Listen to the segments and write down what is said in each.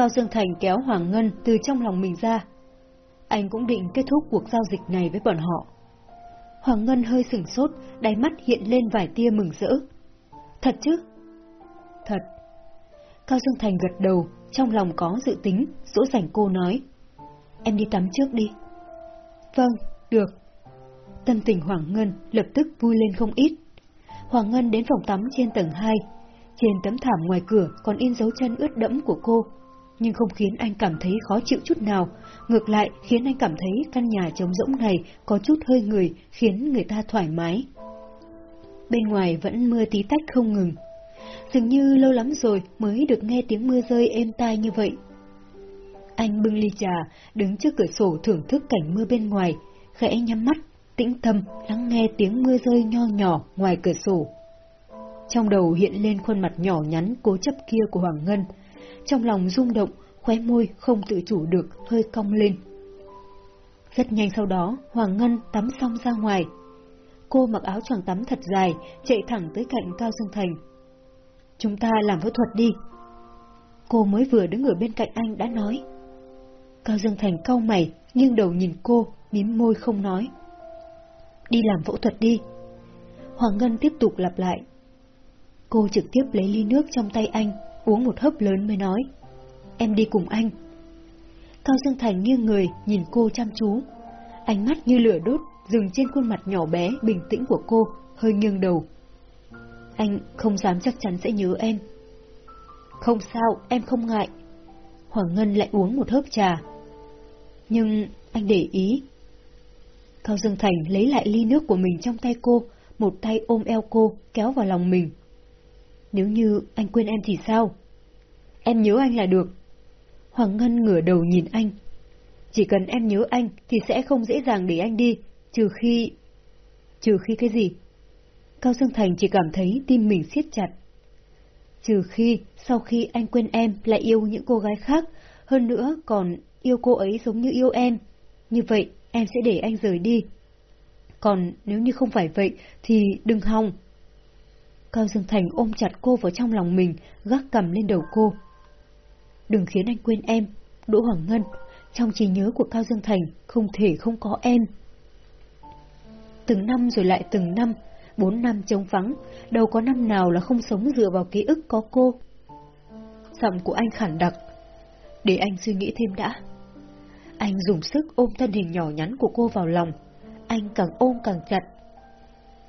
Cao Dương Thành kéo Hoàng Ngân từ trong lòng mình ra. Anh cũng định kết thúc cuộc giao dịch này với bọn họ. Hoàng Ngân hơi sửng sốt, đáy mắt hiện lên vài tia mừng rỡ. Thật chứ? Thật. Cao Dương Thành gật đầu, trong lòng có dự tính, dỗ dành cô nói. Em đi tắm trước đi. Vâng, được. Tâm tình Hoàng Ngân lập tức vui lên không ít. Hoàng Ngân đến phòng tắm trên tầng 2. Trên tấm thảm ngoài cửa còn in dấu chân ướt đẫm của cô, nhưng không khiến anh cảm thấy khó chịu chút nào, ngược lại khiến anh cảm thấy căn nhà trống rỗng này có chút hơi người, khiến người ta thoải mái. Bên ngoài vẫn mưa tí tách không ngừng. Dường như lâu lắm rồi mới được nghe tiếng mưa rơi êm tai như vậy. Anh bưng ly trà, đứng trước cửa sổ thưởng thức cảnh mưa bên ngoài, khẽ nhắm mắt, tĩnh tâm lắng nghe tiếng mưa rơi nho nhỏ ngoài cửa sổ. Trong đầu hiện lên khuôn mặt nhỏ nhắn cố chấp kia của Hoàng Ngân, trong lòng rung động, khóe môi không tự chủ được hơi cong lên. Rất nhanh sau đó, Hoàng Ngân tắm xong ra ngoài. Cô mặc áo choàng tắm thật dài, chạy thẳng tới cạnh Cao Dương Thành. Chúng ta làm phẫu thuật đi. Cô mới vừa đứng ở bên cạnh anh đã nói. Cao Dương Thành cau mày, nghiêng đầu nhìn cô, mím môi không nói. Đi làm phẫu thuật đi. Hoàng Ngân tiếp tục lặp lại. Cô trực tiếp lấy ly nước trong tay anh, uống một hớp lớn mới nói. Em đi cùng anh. Cao Dương Thành nghiêng người, nhìn cô chăm chú. Ánh mắt như lửa đốt, dừng trên khuôn mặt nhỏ bé, bình tĩnh của cô, hơi nghiêng đầu. Anh không dám chắc chắn sẽ nhớ em. Không sao, em không ngại. Hoàng Ngân lại uống một hớp trà. Nhưng anh để ý. Cao Dương Thành lấy lại ly nước của mình trong tay cô, một tay ôm eo cô, kéo vào lòng mình. Nếu như anh quên em thì sao? Em nhớ anh là được. Hoàng Ngân ngửa đầu nhìn anh. Chỉ cần em nhớ anh thì sẽ không dễ dàng để anh đi, trừ khi... Trừ khi cái gì? Cao Dương Thành chỉ cảm thấy tim mình siết chặt. Trừ khi, sau khi anh quên em lại yêu những cô gái khác, hơn nữa còn yêu cô ấy giống như yêu em. Như vậy, em sẽ để anh rời đi. Còn nếu như không phải vậy, thì đừng hòng. Cao Dương Thành ôm chặt cô vào trong lòng mình, gác cầm lên đầu cô. Đừng khiến anh quên em, Đỗ Hoàng Ngân, trong trí nhớ của Cao Dương Thành không thể không có em. Từng năm rồi lại từng năm, bốn năm trống vắng, đâu có năm nào là không sống dựa vào ký ức có cô. Giọng của anh khản đặc. Để anh suy nghĩ thêm đã. Anh dùng sức ôm thân hình nhỏ nhắn của cô vào lòng. Anh càng ôm càng chặt.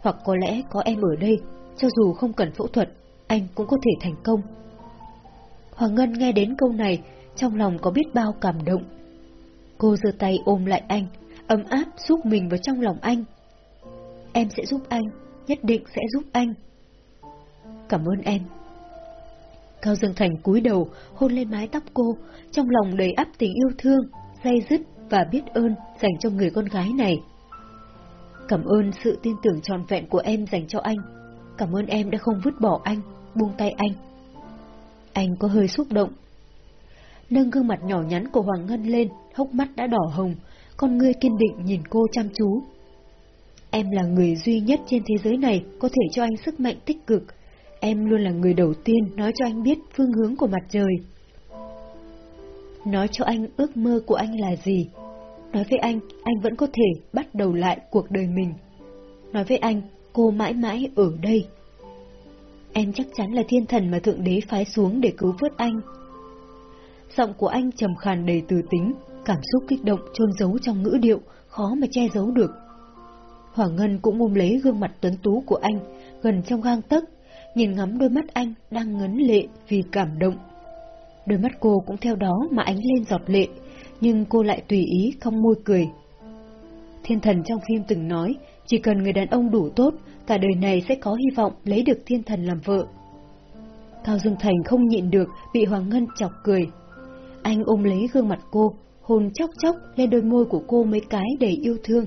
Hoặc có lẽ có em ở đây, cho dù không cần phẫu thuật, anh cũng có thể thành công. Hoàng Ngân nghe đến câu này, trong lòng có biết bao cảm động. Cô giơ tay ôm lại anh, ấm áp giúp mình vào trong lòng anh. Em sẽ giúp anh, nhất định sẽ giúp anh. Cảm ơn em. Cao Dương Thành cúi đầu, hôn lên mái tóc cô, trong lòng đầy áp tình yêu thương, say dứt và biết ơn dành cho người con gái này. Cảm ơn sự tin tưởng tròn vẹn của em dành cho anh. Cảm ơn em đã không vứt bỏ anh, buông tay anh. Anh có hơi xúc động. Nâng gương mặt nhỏ nhắn của Hoàng Ngân lên, hốc mắt đã đỏ hồng, con ngươi kiên định nhìn cô chăm chú. Em là người duy nhất trên thế giới này có thể cho anh sức mạnh tích cực. Em luôn là người đầu tiên nói cho anh biết phương hướng của mặt trời. Nói cho anh ước mơ của anh là gì. Nói với anh, anh vẫn có thể bắt đầu lại cuộc đời mình. Nói với anh, cô mãi mãi ở đây. Em chắc chắn là thiên thần mà Thượng Đế phái xuống để cứu vớt anh. Giọng của anh trầm khàn đầy từ tính, cảm xúc kích động trôn giấu trong ngữ điệu, khó mà che giấu được. Hoàng Ngân cũng ôm lấy gương mặt tuấn tú của anh, gần trong gang tấc, nhìn ngắm đôi mắt anh đang ngấn lệ vì cảm động. Đôi mắt cô cũng theo đó mà ánh lên giọt lệ, nhưng cô lại tùy ý không môi cười. Thiên thần trong phim từng nói, chỉ cần người đàn ông đủ tốt, cả đời này sẽ có hy vọng lấy được thiên thần làm vợ. Cao Dương Thành không nhịn được, bị Hoàng Ngân chọc cười. Anh ôm lấy gương mặt cô, hôn chóc chóc lên đôi môi của cô mấy cái đầy yêu thương.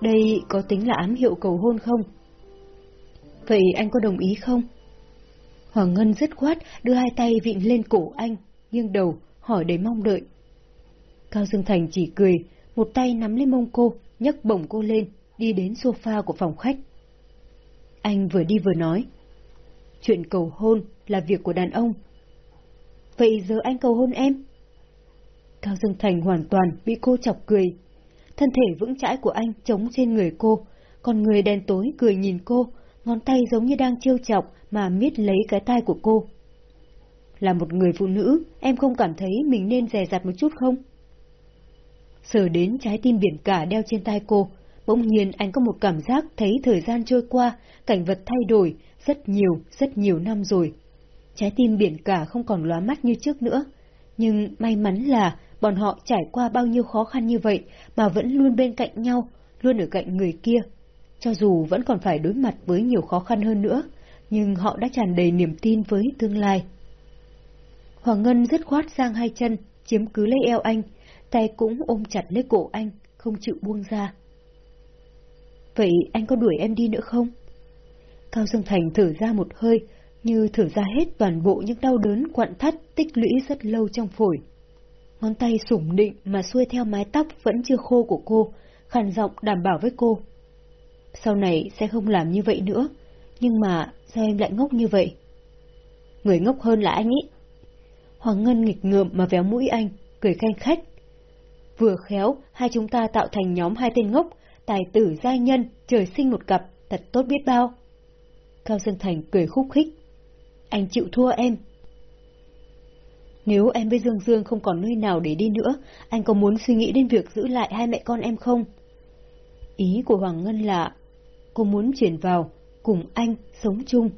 Đây có tính là ám hiệu cầu hôn không? Vậy anh có đồng ý không? Hoàng Ngân dứt khoát đưa hai tay vịn lên cổ anh, nghiêng đầu, hỏi đầy mong đợi. Cao Dương Thành chỉ cười, một tay nắm lấy mông cô, nhấc bổng cô lên, đi đến sofa của phòng khách. Anh vừa đi vừa nói. Chuyện cầu hôn là việc của đàn ông. Vậy giờ anh cầu hôn em? Cao Dương Thành hoàn toàn bị cô chọc cười. Thân thể vững chãi của anh chống trên người cô, còn người đen tối cười nhìn cô, ngón tay giống như đang trêu chọc mà miết lấy cái tai của cô. Là một người phụ nữ, em không cảm thấy mình nên dè dặt một chút không? Sờ đến trái tim biển cả đeo trên tai cô, bỗng nhiên anh có một cảm giác thấy thời gian trôi qua, cảnh vật thay đổi, rất nhiều, rất nhiều năm rồi. Trái tim biển cả không còn lóa mắt như trước nữa, nhưng may mắn là bọn họ trải qua bao nhiêu khó khăn như vậy mà vẫn luôn bên cạnh nhau, luôn ở cạnh người kia. Cho dù vẫn còn phải đối mặt với nhiều khó khăn hơn nữa, nhưng họ đã tràn đầy niềm tin với tương lai. Hoàng Ngân dứt khoát sang hai chân, chiếm cứ lấy eo anh, tay cũng ôm chặt lấy cổ anh, không chịu buông ra. Vậy anh có đuổi em đi nữa không? Cao Dương Thành thở ra một hơi, như thở ra hết toàn bộ những đau đớn quặn thắt tích lũy rất lâu trong phổi. Ngón tay sủng định mà xuôi theo mái tóc vẫn chưa khô của cô, khàn giọng đảm bảo với cô. Sau này sẽ không làm như vậy nữa, nhưng mà sao em lại ngốc như vậy? Người ngốc hơn là anh ý. Hoàng Ngân nghịch ngợm mà véo mũi anh, cười khen khách. Vừa khéo, hai chúng ta tạo thành nhóm hai tên ngốc, tài tử giai nhân, trời sinh một cặp, thật tốt biết bao. Cao Dương Thành cười khúc khích. Anh chịu thua em. Nếu em với Dương Dương không còn nơi nào để đi nữa, anh có muốn suy nghĩ đến việc giữ lại hai mẹ con em không? Ý của Hoàng Ngân là, cô muốn chuyển vào, cùng anh, sống chung.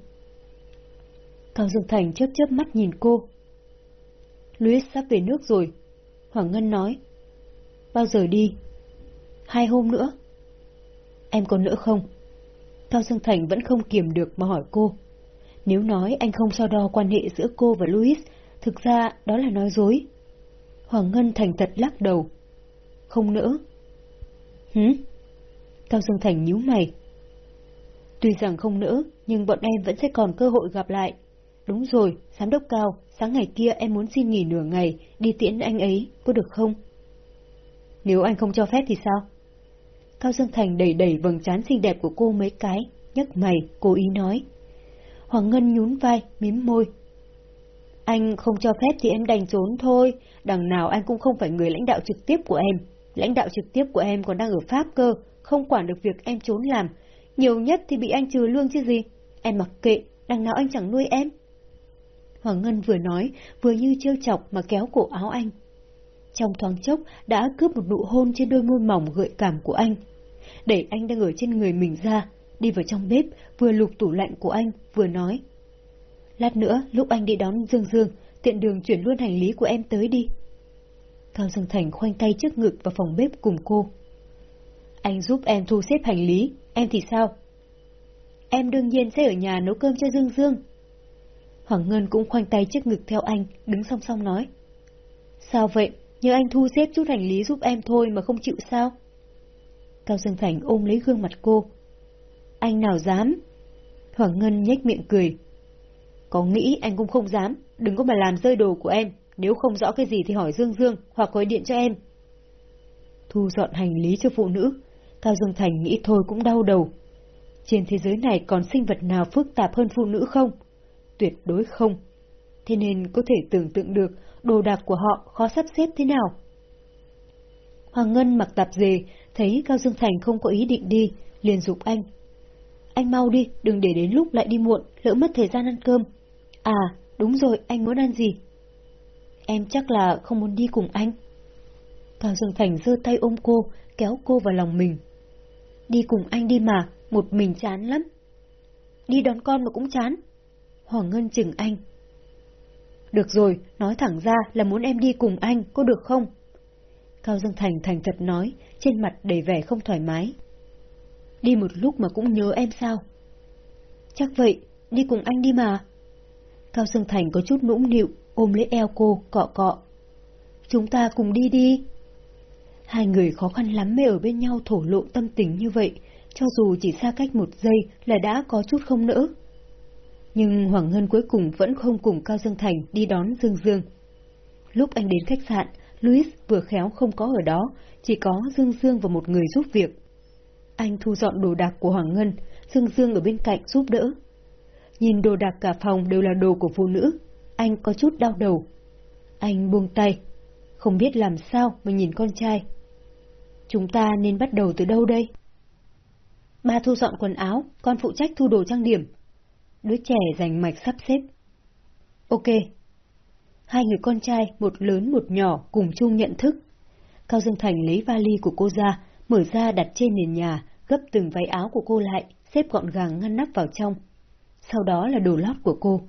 Cao Dương Thành chớp chớp mắt nhìn cô. Louis sắp về nước rồi. Hoàng Ngân nói. Bao giờ đi? Hai hôm nữa. Em còn nữa không? Cao Dương Thành vẫn không kiềm được mà hỏi cô. Nếu nói anh không so đo quan hệ giữa cô và Louis, thực ra đó là nói dối. Hoàng Ngân thành thật lắc đầu. Không nữa. Hứ? Cao Dương Thành nhíu mày. Tuy rằng không nữa, nhưng bọn em vẫn sẽ còn cơ hội gặp lại. Đúng rồi, giám đốc Cao, sáng ngày kia em muốn xin nghỉ nửa ngày, đi tiễn anh ấy, có được không? Nếu anh không cho phép thì sao? Cao Dương Thành đẩy đẩy vầng trán xinh đẹp của cô mấy cái, nhấc mày, cố ý nói. Hoàng Ngân nhún vai, mím môi. Anh không cho phép thì em đành trốn thôi, đằng nào anh cũng không phải người lãnh đạo trực tiếp của em. Lãnh đạo trực tiếp của em còn đang ở Pháp cơ, không quản được việc em trốn làm. Nhiều nhất thì bị anh trừ lương chứ gì. Em mặc kệ, đằng nào anh chẳng nuôi em. Hoàng Ngân vừa nói, vừa như trêu chọc mà kéo cổ áo anh. Trong thoáng chốc đã cướp một nụ hôn trên đôi môi mỏng gợi cảm của anh. Đẩy anh đang ở trên người mình ra, đi vào trong bếp, vừa lục tủ lạnh của anh, vừa nói. Lát nữa, lúc anh đi đón Dương Dương, tiện đường chuyển luôn hành lý của em tới đi. Cao Dương Thành khoanh tay trước ngực vào phòng bếp cùng cô. Anh giúp em thu xếp hành lý, em thì sao? Em đương nhiên sẽ ở nhà nấu cơm cho Dương Dương. Hoàng Ngân cũng khoanh tay trước ngực theo anh, đứng song song nói. Sao vậy? Nhờ anh thu xếp chút hành lý giúp em thôi mà không chịu sao? Cao Dương Thành ôm lấy gương mặt cô. Anh nào dám? Hoàng Ngân nhếch miệng cười. Có nghĩ anh cũng không dám, đừng có mà làm rơi đồ của em, nếu không rõ cái gì thì hỏi Dương Dương hoặc gọi điện cho em. Thu dọn hành lý cho phụ nữ, Cao Dương Thành nghĩ thôi cũng đau đầu. Trên thế giới này còn sinh vật nào phức tạp hơn phụ nữ không? Tuyệt đối không. Thế nên có thể tưởng tượng được đồ đạc của họ khó sắp xếp thế nào. Hoàng Ngân mặc tạp dề, thấy Cao Dương Thành không có ý định đi, liền dục anh. Anh mau đi, đừng để đến lúc lại đi muộn, lỡ mất thời gian ăn cơm. À, đúng rồi, anh muốn ăn gì? Em chắc là không muốn đi cùng anh. Cao Dương Thành giơ tay ôm cô, kéo cô vào lòng mình. Đi cùng anh đi mà, một mình chán lắm. Đi đón con mà cũng chán. Hoàng Ngân chừng anh. Được rồi, nói thẳng ra là muốn em đi cùng anh, có được không? Cao Dương Thành thành thật nói, trên mặt đầy vẻ không thoải mái. Đi một lúc mà cũng nhớ em sao? Chắc vậy, đi cùng anh đi mà. Cao Dương Thành có chút nũng nịu, ôm lấy eo cô, cọ cọ. Chúng ta cùng đi đi. Hai người khó khăn lắm mới ở bên nhau thổ lộ tâm tình như vậy, cho dù chỉ xa cách một giây là đã có chút không nỡ. Nhưng Hoàng Ngân cuối cùng vẫn không cùng Cao Dương Thành đi đón Dương Dương. Lúc anh đến khách sạn, Louis vừa khéo không có ở đó, chỉ có Dương Dương và một người giúp việc. Anh thu dọn đồ đạc của Hoàng Ngân, Dương Dương ở bên cạnh giúp đỡ. Nhìn đồ đạc cả phòng đều là đồ của phụ nữ, anh có chút đau đầu. Anh buông tay, không biết làm sao mà nhìn con trai. Chúng ta nên bắt đầu từ đâu đây? Ba thu dọn quần áo, con phụ trách thu đồ trang điểm. Đứa trẻ dành mạch sắp xếp. Ok. Hai người con trai, một lớn một nhỏ, cùng chung nhận thức. Cao Dương Thành lấy vali của cô ra, mở ra đặt trên nền nhà, gấp từng váy áo của cô lại, xếp gọn gàng ngăn nắp vào trong. Sau đó là đồ lót của cô.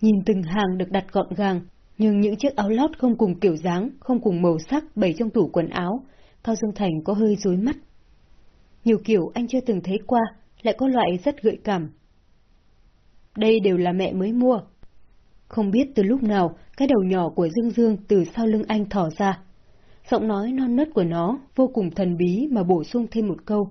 Nhìn từng hàng được đặt gọn gàng, nhưng những chiếc áo lót không cùng kiểu dáng, không cùng màu sắc bày trong tủ quần áo, Cao Dương Thành có hơi rối mắt. Nhiều kiểu anh chưa từng thấy qua, lại có loại rất gợi cảm. Đây đều là mẹ mới mua. Không biết từ lúc nào, cái đầu nhỏ của Dương Dương từ sau lưng anh thỏ ra. Giọng nói non nớt của nó vô cùng thần bí mà bổ sung thêm một câu.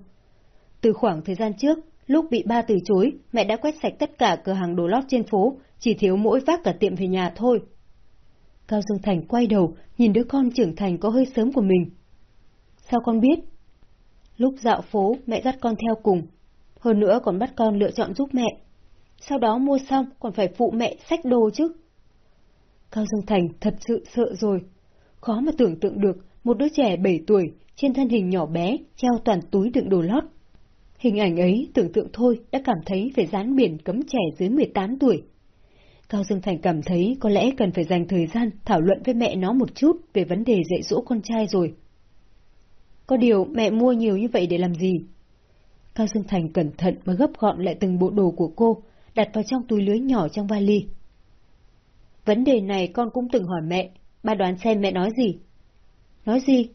Từ khoảng thời gian trước, lúc bị ba từ chối, mẹ đã quét sạch tất cả cửa hàng đồ lót trên phố, chỉ thiếu mỗi vác cả tiệm về nhà thôi. Cao Dương Thành quay đầu, nhìn đứa con trưởng thành có hơi sớm của mình. Sao con biết? Lúc dạo phố, mẹ dắt con theo cùng. Hơn nữa còn bắt con lựa chọn giúp mẹ. Sau đó mua xong còn phải phụ mẹ sách đồ chứ. Cao Dương Thành thật sự sợ rồi. Khó mà tưởng tượng được một đứa trẻ 7 tuổi, trên thân hình nhỏ bé, treo toàn túi đựng đồ lót. Hình ảnh ấy tưởng tượng thôi đã cảm thấy phải dán biển cấm trẻ dưới 18 tuổi. Cao Dương Thành cảm thấy có lẽ cần phải dành thời gian thảo luận với mẹ nó một chút về vấn đề dạy dỗ con trai rồi. Có điều mẹ mua nhiều như vậy để làm gì? Cao Dương Thành cẩn thận mà gấp gọn lại từng bộ đồ của cô, đặt vào trong túi lưới nhỏ trong vali. Vấn đề này con cũng từng hỏi mẹ, ba đoán xem mẹ nói gì. Nói gì?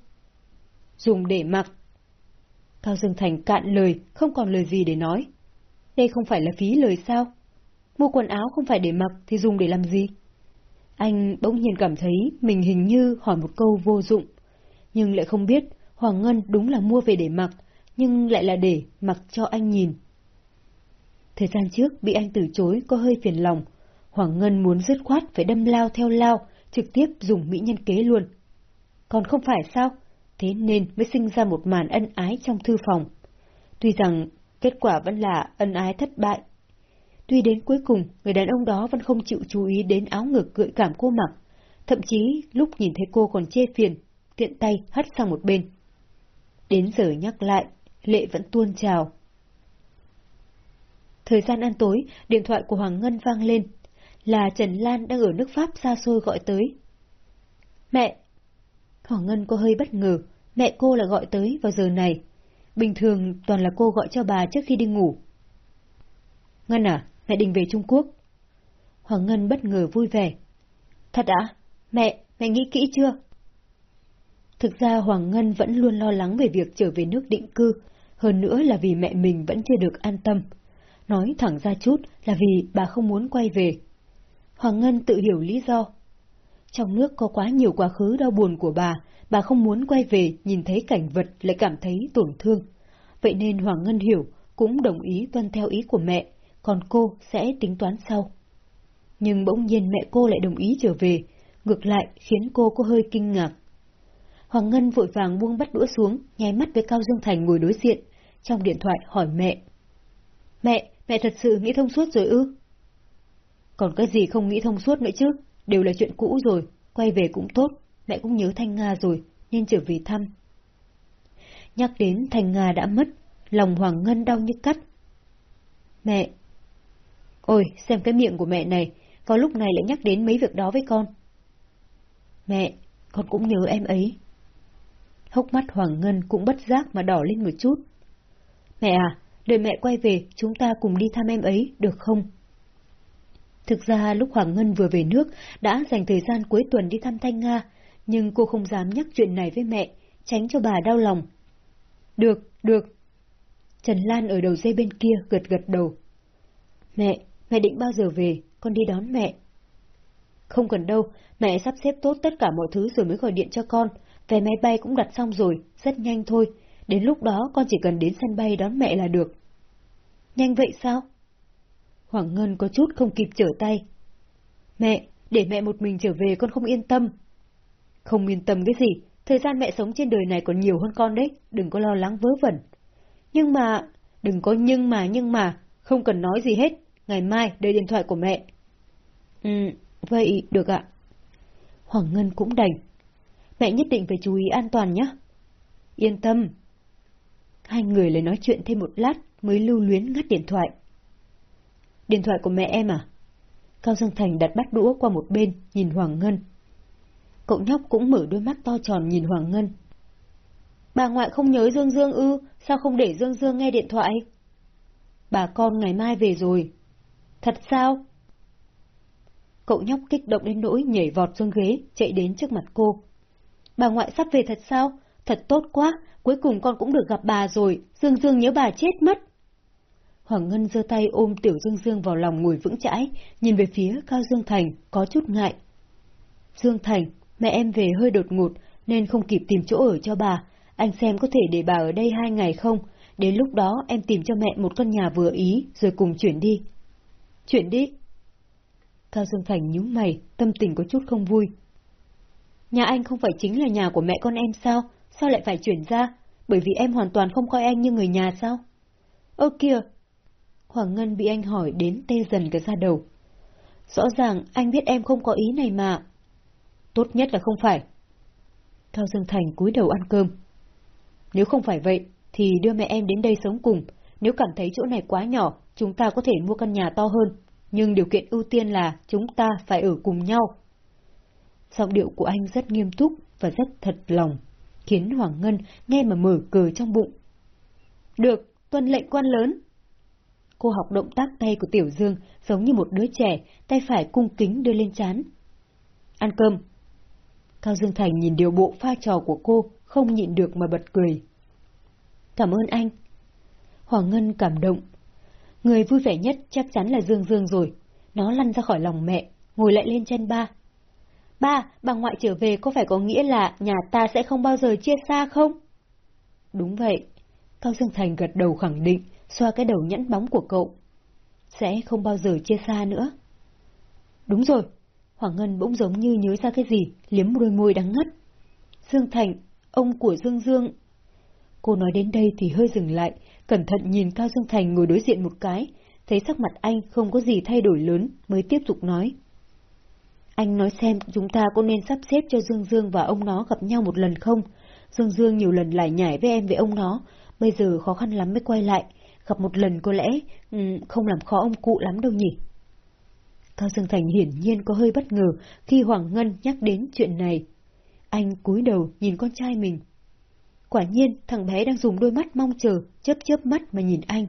Dùng để mặc. Cao Dương Thành cạn lời, không còn lời gì để nói. Đây không phải là phí lời sao? Mua quần áo không phải để mặc thì dùng để làm gì? Anh bỗng nhiên cảm thấy mình hình như hỏi một câu vô dụng, nhưng lại không biết Hoàng Ngân đúng là mua về để mặc, nhưng lại là để mặc cho anh nhìn. Thời gian trước bị anh từ chối có hơi phiền lòng, Hoàng Ngân muốn dứt khoát phải đâm lao theo lao, trực tiếp dùng mỹ nhân kế luôn. Còn không phải sao? Thế nên mới sinh ra một màn ân ái trong thư phòng. Tuy rằng kết quả vẫn là ân ái thất bại. Tuy đến cuối cùng, người đàn ông đó vẫn không chịu chú ý đến áo ngực gợi cảm cô mặc. Thậm chí lúc nhìn thấy cô còn chê phiền, tiện tay hất sang một bên. Đến giờ nhắc lại, lệ vẫn tuôn trào. Thời gian ăn tối, điện thoại của Hoàng Ngân vang lên. Là Trần Lan đang ở nước Pháp xa xôi gọi tới. Mẹ! Hoàng Ngân có hơi bất ngờ, mẹ cô là gọi tới vào giờ này. Bình thường toàn là cô gọi cho bà trước khi đi ngủ. Ngân à, mẹ định về Trung Quốc. Hoàng Ngân bất ngờ vui vẻ. Thật ạ? Mẹ, mẹ nghĩ kỹ chưa? Thực ra Hoàng Ngân vẫn luôn lo lắng về việc trở về nước định cư, hơn nữa là vì mẹ mình vẫn chưa được an tâm. Nói thẳng ra chút là vì bà không muốn quay về. Hoàng Ngân tự hiểu lý do. Trong nước có quá nhiều quá khứ đau buồn của bà, bà không muốn quay về nhìn thấy cảnh vật lại cảm thấy tổn thương. Vậy nên Hoàng Ngân hiểu, cũng đồng ý tuân theo ý của mẹ, còn cô sẽ tính toán sau. Nhưng bỗng nhiên mẹ cô lại đồng ý trở về, ngược lại khiến cô có hơi kinh ngạc. Hoàng Ngân vội vàng buông bắt đũa xuống, nháy mắt với Cao Dương Thành ngồi đối diện, trong điện thoại hỏi mẹ. Mẹ, mẹ thật sự nghĩ thông suốt rồi ư? Còn cái gì không nghĩ thông suốt nữa chứ, đều là chuyện cũ rồi, quay về cũng tốt, mẹ cũng nhớ Thanh Nga rồi, nên trở về thăm. Nhắc đến Thanh Nga đã mất, lòng Hoàng Ngân đau như cắt. Mẹ! Ôi, xem cái miệng của mẹ này, vào lúc này lại nhắc đến mấy việc đó với con. Mẹ, con cũng nhớ em ấy. Hốc mắt Hoàng Ngân cũng bất giác mà đỏ lên một chút. Mẹ à, đợi mẹ quay về, chúng ta cùng đi thăm em ấy, được không? Thực ra lúc Hoàng Ngân vừa về nước, đã dành thời gian cuối tuần đi thăm Thanh Nga, nhưng cô không dám nhắc chuyện này với mẹ, tránh cho bà đau lòng. Được, được. Trần Lan ở đầu dây bên kia gật gật đầu. Mẹ, mẹ định bao giờ về, con đi đón mẹ. Không cần đâu, mẹ sắp xếp tốt tất cả mọi thứ rồi mới gọi điện cho con, Vé máy bay cũng đặt xong rồi, rất nhanh thôi. Đến lúc đó con chỉ cần đến sân bay đón mẹ là được. Nhanh vậy sao? Hoàng Ngân có chút không kịp trở tay. Mẹ, để mẹ một mình trở về con không yên tâm. Không yên tâm cái gì, thời gian mẹ sống trên đời này còn nhiều hơn con đấy, đừng có lo lắng vớ vẩn. Nhưng mà, đừng có nhưng mà nhưng mà, không cần nói gì hết, ngày mai đợi điện thoại của mẹ. Ừ, vậy được ạ. Hoàng Ngân cũng đành. Mẹ nhất định phải chú ý an toàn nhé. Yên tâm. Hai người lại nói chuyện thêm một lát mới lưu luyến ngắt điện thoại. Điện thoại của mẹ em à? Cao Dương Thành đặt bát đũa qua một bên, nhìn Hoàng Ngân. Cậu nhóc cũng mở đôi mắt to tròn nhìn Hoàng Ngân. Bà ngoại không nhớ Dương Dương ư, sao không để Dương Dương nghe điện thoại? Bà con ngày mai về rồi. Thật sao? Cậu nhóc kích động đến nỗi nhảy vọt xuống ghế, chạy đến trước mặt cô. Bà ngoại sắp về thật sao? Thật tốt quá, cuối cùng con cũng được gặp bà rồi, Dương Dương nhớ bà chết mất. Hoàng Ngân giơ tay ôm Tiểu Dương Dương vào lòng ngồi vững chãi, nhìn về phía Cao Dương Thành, có chút ngại. Dương Thành, mẹ em về hơi đột ngột, nên không kịp tìm chỗ ở cho bà. Anh xem có thể để bà ở đây hai ngày không? Đến lúc đó em tìm cho mẹ một căn nhà vừa ý, rồi cùng chuyển đi. Chuyển đi? Cao Dương Thành nhíu mày, tâm tình có chút không vui. Nhà anh không phải chính là nhà của mẹ con em sao? Sao lại phải chuyển ra? Bởi vì em hoàn toàn không coi anh như người nhà sao? Ơ kìa, Hoàng Ngân bị anh hỏi đến tê dần cả da đầu. Rõ ràng anh biết em không có ý này mà. Tốt nhất là không phải. Cao Dương Thành cúi đầu ăn cơm. Nếu không phải vậy, thì đưa mẹ em đến đây sống cùng. Nếu cảm thấy chỗ này quá nhỏ, chúng ta có thể mua căn nhà to hơn. Nhưng điều kiện ưu tiên là chúng ta phải ở cùng nhau. Giọng điệu của anh rất nghiêm túc và rất thật lòng, khiến Hoàng Ngân nghe mà mở cờ trong bụng. Được, tuân lệnh quan lớn cô học động tác tay của Tiểu Dương giống như một đứa trẻ, tay phải cung kính đưa lên chán. Ăn cơm. Cao Dương Thành nhìn điều bộ pha trò của cô, không nhịn được mà bật cười. Cảm ơn anh. Hoàng Ngân cảm động. Người vui vẻ nhất chắc chắn là Dương Dương rồi. Nó lăn ra khỏi lòng mẹ, ngồi lại lên chân ba. Ba, bà ngoại trở về có phải có nghĩa là nhà ta sẽ không bao giờ chia xa không? Đúng vậy. Cao Dương Thành gật đầu khẳng định, xoa cái đầu nhẫn bóng của cậu. Sẽ không bao giờ chia xa nữa. Đúng rồi, Hoàng Ngân bỗng giống như nhớ ra cái gì, liếm đôi môi đắng ngắt. Dương Thành, ông của Dương Dương. Cô nói đến đây thì hơi dừng lại, cẩn thận nhìn Cao Dương Thành ngồi đối diện một cái, thấy sắc mặt anh không có gì thay đổi lớn, mới tiếp tục nói. Anh nói xem chúng ta có nên sắp xếp cho Dương Dương và ông nó gặp nhau một lần không? Dương Dương nhiều lần lại nhảy với em với ông nó, bây giờ khó khăn lắm mới quay lại, gặp một lần có lẽ ừ, không làm khó ông cụ lắm đâu nhỉ. Cao Dương Thành hiển nhiên có hơi bất ngờ khi Hoàng Ngân nhắc đến chuyện này. Anh cúi đầu nhìn con trai mình. Quả nhiên thằng bé đang dùng đôi mắt mong chờ, chớp chớp mắt mà nhìn anh.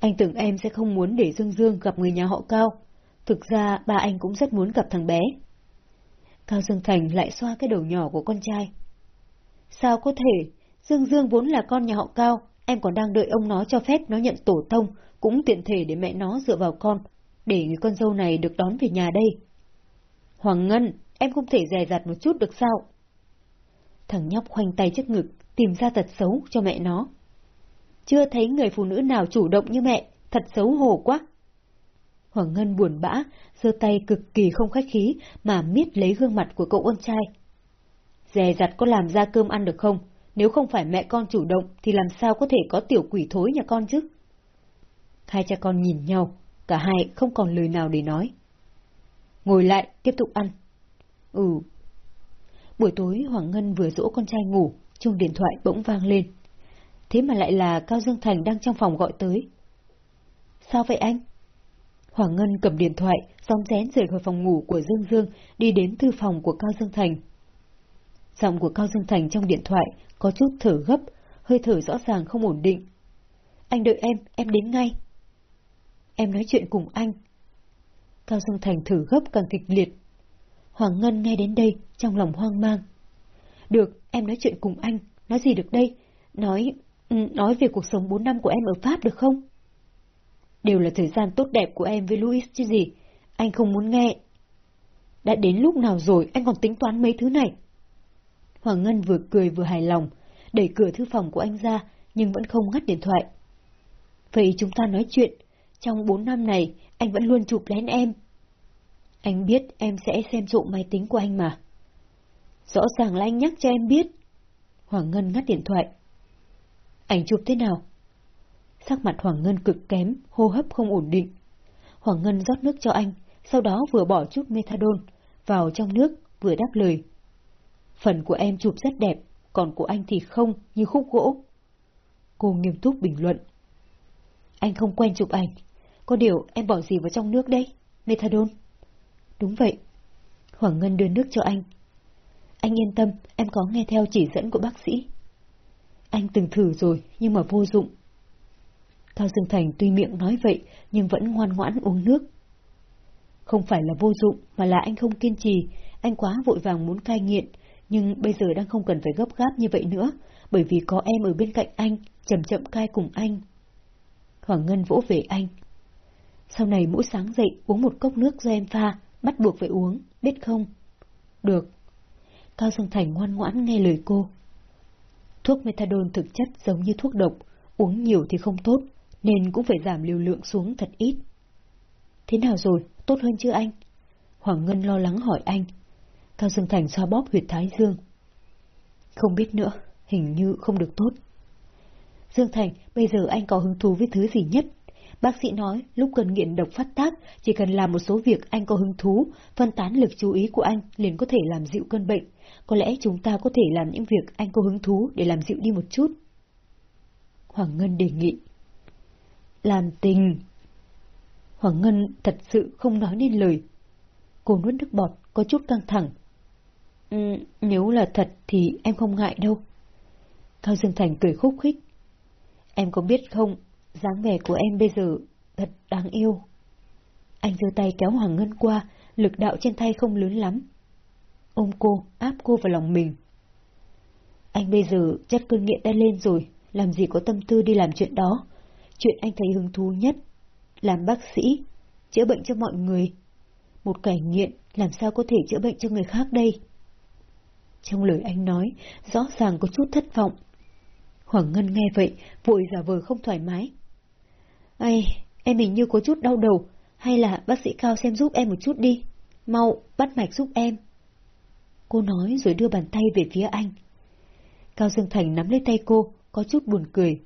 Anh tưởng em sẽ không muốn để Dương Dương gặp người nhà họ Cao. Thực ra ba anh cũng rất muốn gặp thằng bé. Cao Dương Thành lại xoa cái đầu nhỏ của con trai. Sao có thể? Dương Dương vốn là con nhà họ Cao, em còn đang đợi ông nó cho phép nó nhận tổ tông, cũng tiện thể để mẹ nó dựa vào con, để người con dâu này được đón về nhà đây. Hoàng Ngân, em không thể dè dặt một chút được sao? Thằng nhóc khoanh tay trước ngực, tìm ra tật xấu cho mẹ nó. Chưa thấy người phụ nữ nào chủ động như mẹ, thật xấu hổ quá. Hoàng Ngân buồn bã, giơ tay cực kỳ không khách khí mà miết lấy gương mặt của cậu con trai. Dè dặt có làm ra cơm ăn được không? Nếu không phải mẹ con chủ động thì làm sao có thể có tiểu quỷ thối nhà con chứ? Hai cha con nhìn nhau, cả hai không còn lời nào để nói. Ngồi lại, tiếp tục ăn. Ừ. Buổi tối Hoàng Ngân vừa dỗ con trai ngủ, chuông điện thoại bỗng vang lên. Thế mà lại là Cao Dương Thành đang trong phòng gọi tới. Sao vậy anh? Hoàng Ngân cầm điện thoại, xóm rén rời khỏi phòng ngủ của Dương Dương, đi đến thư phòng của Cao Dương Thành. Giọng của Cao Dương Thành trong điện thoại có chút thở gấp, hơi thở rõ ràng không ổn định. Anh đợi em, em đến ngay. Em nói chuyện cùng anh. Cao Dương Thành thử gấp càng kịch liệt. Hoàng Ngân nghe đến đây, trong lòng hoang mang. Được, em nói chuyện cùng anh, nói gì được đây? Nói, ừ, nói về cuộc sống 4 năm của em ở Pháp được không? Đều là thời gian tốt đẹp của em với Louis chứ gì, anh không muốn nghe. Đã đến lúc nào rồi anh còn tính toán mấy thứ này? Hoàng Ngân vừa cười vừa hài lòng, đẩy cửa thư phòng của anh ra, nhưng vẫn không ngắt điện thoại. Vậy chúng ta nói chuyện, trong bốn năm này, anh vẫn luôn chụp lén em. Anh biết em sẽ xem trộm máy tính của anh mà. Rõ ràng là anh nhắc cho em biết. Hoàng Ngân ngắt điện thoại. Ảnh chụp thế nào? Sắc mặt Hoàng Ngân cực kém, hô hấp không ổn định. Hoàng Ngân rót nước cho anh, sau đó vừa bỏ chút methadone, vào trong nước, vừa đáp lời. Phần của em chụp rất đẹp, còn của anh thì không, như khúc gỗ. Cô nghiêm túc bình luận. Anh không quen chụp ảnh. Có điều em bỏ gì vào trong nước đây? Methadone. Đúng vậy. Hoàng Ngân đưa nước cho anh. Anh yên tâm, em có nghe theo chỉ dẫn của bác sĩ. Anh từng thử rồi, nhưng mà vô dụng. Cao Dương Thành tuy miệng nói vậy, nhưng vẫn ngoan ngoãn uống nước. Không phải là vô dụng, mà là anh không kiên trì, anh quá vội vàng muốn cai nghiện, nhưng bây giờ đang không cần phải gấp gáp như vậy nữa, bởi vì có em ở bên cạnh anh, chậm chậm cai cùng anh. Hoàng Ngân vỗ về anh. Sau này mỗi sáng dậy uống một cốc nước do em pha, bắt buộc phải uống, biết không? Được. Cao Dương Thành ngoan ngoãn nghe lời cô. Thuốc methadone thực chất giống như thuốc độc, uống nhiều thì không tốt, nên cũng phải giảm liều lượng xuống thật ít. Thế nào rồi, tốt hơn chưa anh? Hoàng Ngân lo lắng hỏi anh. Cao Dương Thành xoa bóp huyệt thái dương. Không biết nữa, hình như không được tốt. Dương Thành, bây giờ anh có hứng thú với thứ gì nhất? Bác sĩ nói, lúc cần nghiện độc phát tác, chỉ cần làm một số việc anh có hứng thú, phân tán lực chú ý của anh liền có thể làm dịu cơn bệnh. Có lẽ chúng ta có thể làm những việc anh có hứng thú để làm dịu đi một chút. Hoàng Ngân đề nghị. Làm tình. Hoàng Ngân thật sự không nói nên lời. Cô nuốt nước bọt, có chút căng thẳng. Ừ, nếu là thật thì em không ngại đâu. Cao Dương Thành cười khúc khích. Em có biết không, dáng vẻ của em bây giờ thật đáng yêu. Anh giơ tay kéo Hoàng Ngân qua, lực đạo trên tay không lớn lắm. Ôm cô, áp cô vào lòng mình. Anh bây giờ chắc cơn nghiện đã lên rồi, làm gì có tâm tư đi làm chuyện đó. Chuyện anh thấy hứng thú nhất, làm bác sĩ, chữa bệnh cho mọi người. Một kẻ nghiện làm sao có thể chữa bệnh cho người khác đây? Trong lời anh nói, rõ ràng có chút thất vọng. Hoàng Ngân nghe vậy, vội giả vờ không thoải mái. Ây, em hình như có chút đau đầu, hay là bác sĩ Cao xem giúp em một chút đi. Mau, bắt mạch giúp em. Cô nói rồi đưa bàn tay về phía anh. Cao Dương Thành nắm lấy tay cô, có chút buồn cười.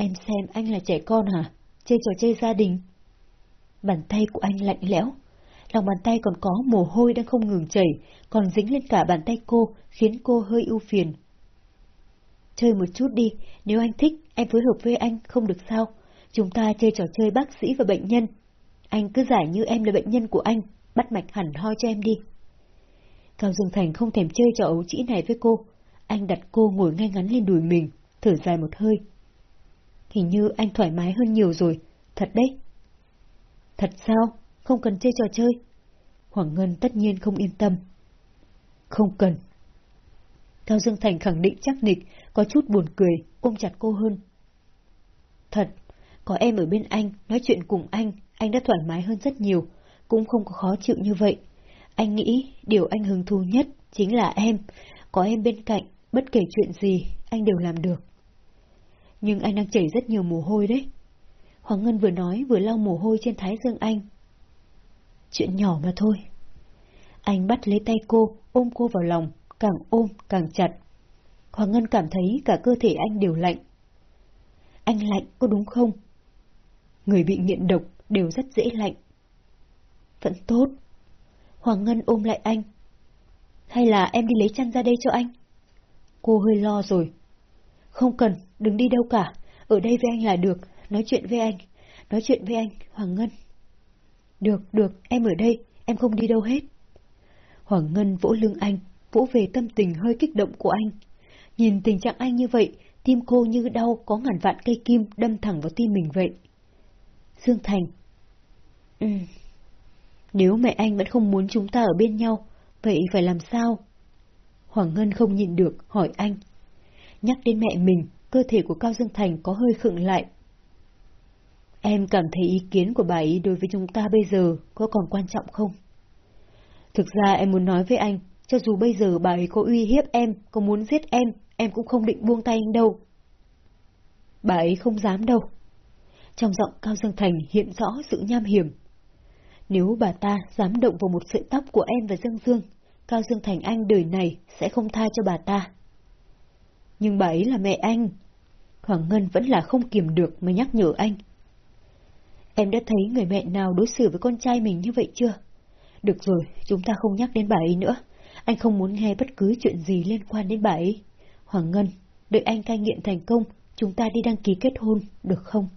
Em xem anh là trẻ con hả? Chơi trò chơi gia đình. Bàn tay của anh lạnh lẽo. Lòng bàn tay còn có mồ hôi đang không ngừng chảy, còn dính lên cả bàn tay cô, khiến cô hơi ưu phiền. Chơi một chút đi, nếu anh thích, em phối hợp với anh, không được sao. Chúng ta chơi trò chơi bác sĩ và bệnh nhân. Anh cứ giải như em là bệnh nhân của anh, bắt mạch hẳn hoi cho em đi. Cao Dương Thành không thèm chơi trò ấu trĩ này với cô. Anh đặt cô ngồi ngay ngắn lên đùi mình, thở dài một hơi. Hình như anh thoải mái hơn nhiều rồi, thật đấy. Thật sao? Không cần chơi trò chơi. Hoàng Ngân tất nhiên không yên tâm. Không cần. Cao Dương Thành khẳng định chắc nịch, có chút buồn cười, ôm chặt cô hơn. Thật, có em ở bên anh, nói chuyện cùng anh, anh đã thoải mái hơn rất nhiều, cũng không có khó chịu như vậy. Anh nghĩ điều anh hứng thú nhất chính là em, có em bên cạnh, bất kể chuyện gì, anh đều làm được. Nhưng anh đang chảy rất nhiều mồ hôi đấy. Hoàng Ngân vừa nói vừa lau mồ hôi trên thái dương anh. Chuyện nhỏ mà thôi. Anh bắt lấy tay cô, ôm cô vào lòng, càng ôm càng chặt. Hoàng Ngân cảm thấy cả cơ thể anh đều lạnh. Anh lạnh có đúng không? Người bị nghiện độc đều rất dễ lạnh. Vẫn tốt. Hoàng Ngân ôm lại anh. Hay là em đi lấy chăn ra đây cho anh? Cô hơi lo rồi. Không cần, đừng đi đâu cả. Ở đây với anh là được, nói chuyện với anh. Nói chuyện với anh, Hoàng Ngân. Được, được, em ở đây, em không đi đâu hết. Hoàng Ngân vỗ lưng anh, vỗ về tâm tình hơi kích động của anh. Nhìn tình trạng anh như vậy, tim cô như đau có ngàn vạn cây kim đâm thẳng vào tim mình vậy. Dương Thành Ừ. Nếu mẹ anh vẫn không muốn chúng ta ở bên nhau, vậy phải làm sao? Hoàng Ngân không nhìn được, hỏi anh. Nhắc đến mẹ mình, cơ thể của Cao Dương Thành có hơi khựng lại. Em cảm thấy ý kiến của bà ấy đối với chúng ta bây giờ có còn quan trọng không? Thực ra em muốn nói với anh, cho dù bây giờ bà ấy có uy hiếp em, có muốn giết em, em cũng không định buông tay anh đâu. Bà ấy không dám đâu. Trong giọng Cao Dương Thành hiện rõ sự nham hiểm. Nếu bà ta dám động vào một sợi tóc của em và Dương Dương, Cao Dương Thành Anh đời này sẽ không tha cho bà ta. Nhưng bà ấy là mẹ anh. Hoàng Ngân vẫn là không kiềm được mà nhắc nhở anh. Em đã thấy người mẹ nào đối xử với con trai mình như vậy chưa? Được rồi, chúng ta không nhắc đến bà ấy nữa. Anh không muốn nghe bất cứ chuyện gì liên quan đến bà ấy. Hoàng Ngân, đợi anh cai nghiện thành công, chúng ta đi đăng ký kết hôn, được không?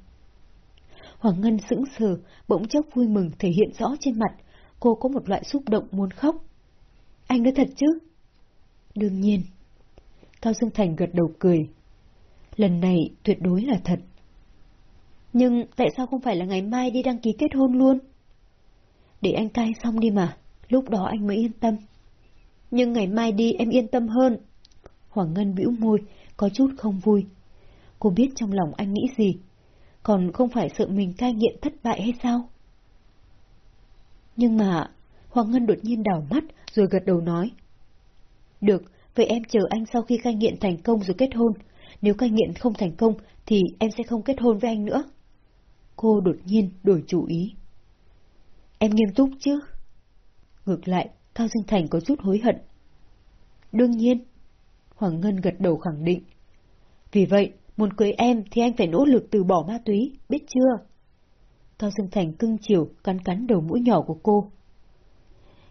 Hoàng Ngân sững sờ, bỗng chốc vui mừng thể hiện rõ trên mặt, cô có một loại xúc động muốn khóc. Anh nói thật chứ? Đương nhiên. Cao Dương Thành gật đầu cười. Lần này tuyệt đối là thật. Nhưng tại sao không phải là ngày mai đi đăng ký kết hôn luôn? Để anh cai xong đi mà, lúc đó anh mới yên tâm. Nhưng ngày mai đi em yên tâm hơn. Hoàng Ngân bĩu môi, có chút không vui. Cô biết trong lòng anh nghĩ gì, còn không phải sợ mình cai nghiện thất bại hay sao? Nhưng mà, Hoàng Ngân đột nhiên đảo mắt rồi gật đầu nói. Được, vậy em chờ anh sau khi cai nghiện thành công rồi kết hôn. Nếu cai nghiện không thành công thì em sẽ không kết hôn với anh nữa. Cô đột nhiên đổi chủ ý. Em nghiêm túc chứ? Ngược lại, Cao Dương Thành có chút hối hận. Đương nhiên. Hoàng Ngân gật đầu khẳng định. Vì vậy, muốn cưới em thì anh phải nỗ lực từ bỏ ma túy, biết chưa? Cao Dương Thành cưng chiều, cắn cắn đầu mũi nhỏ của cô.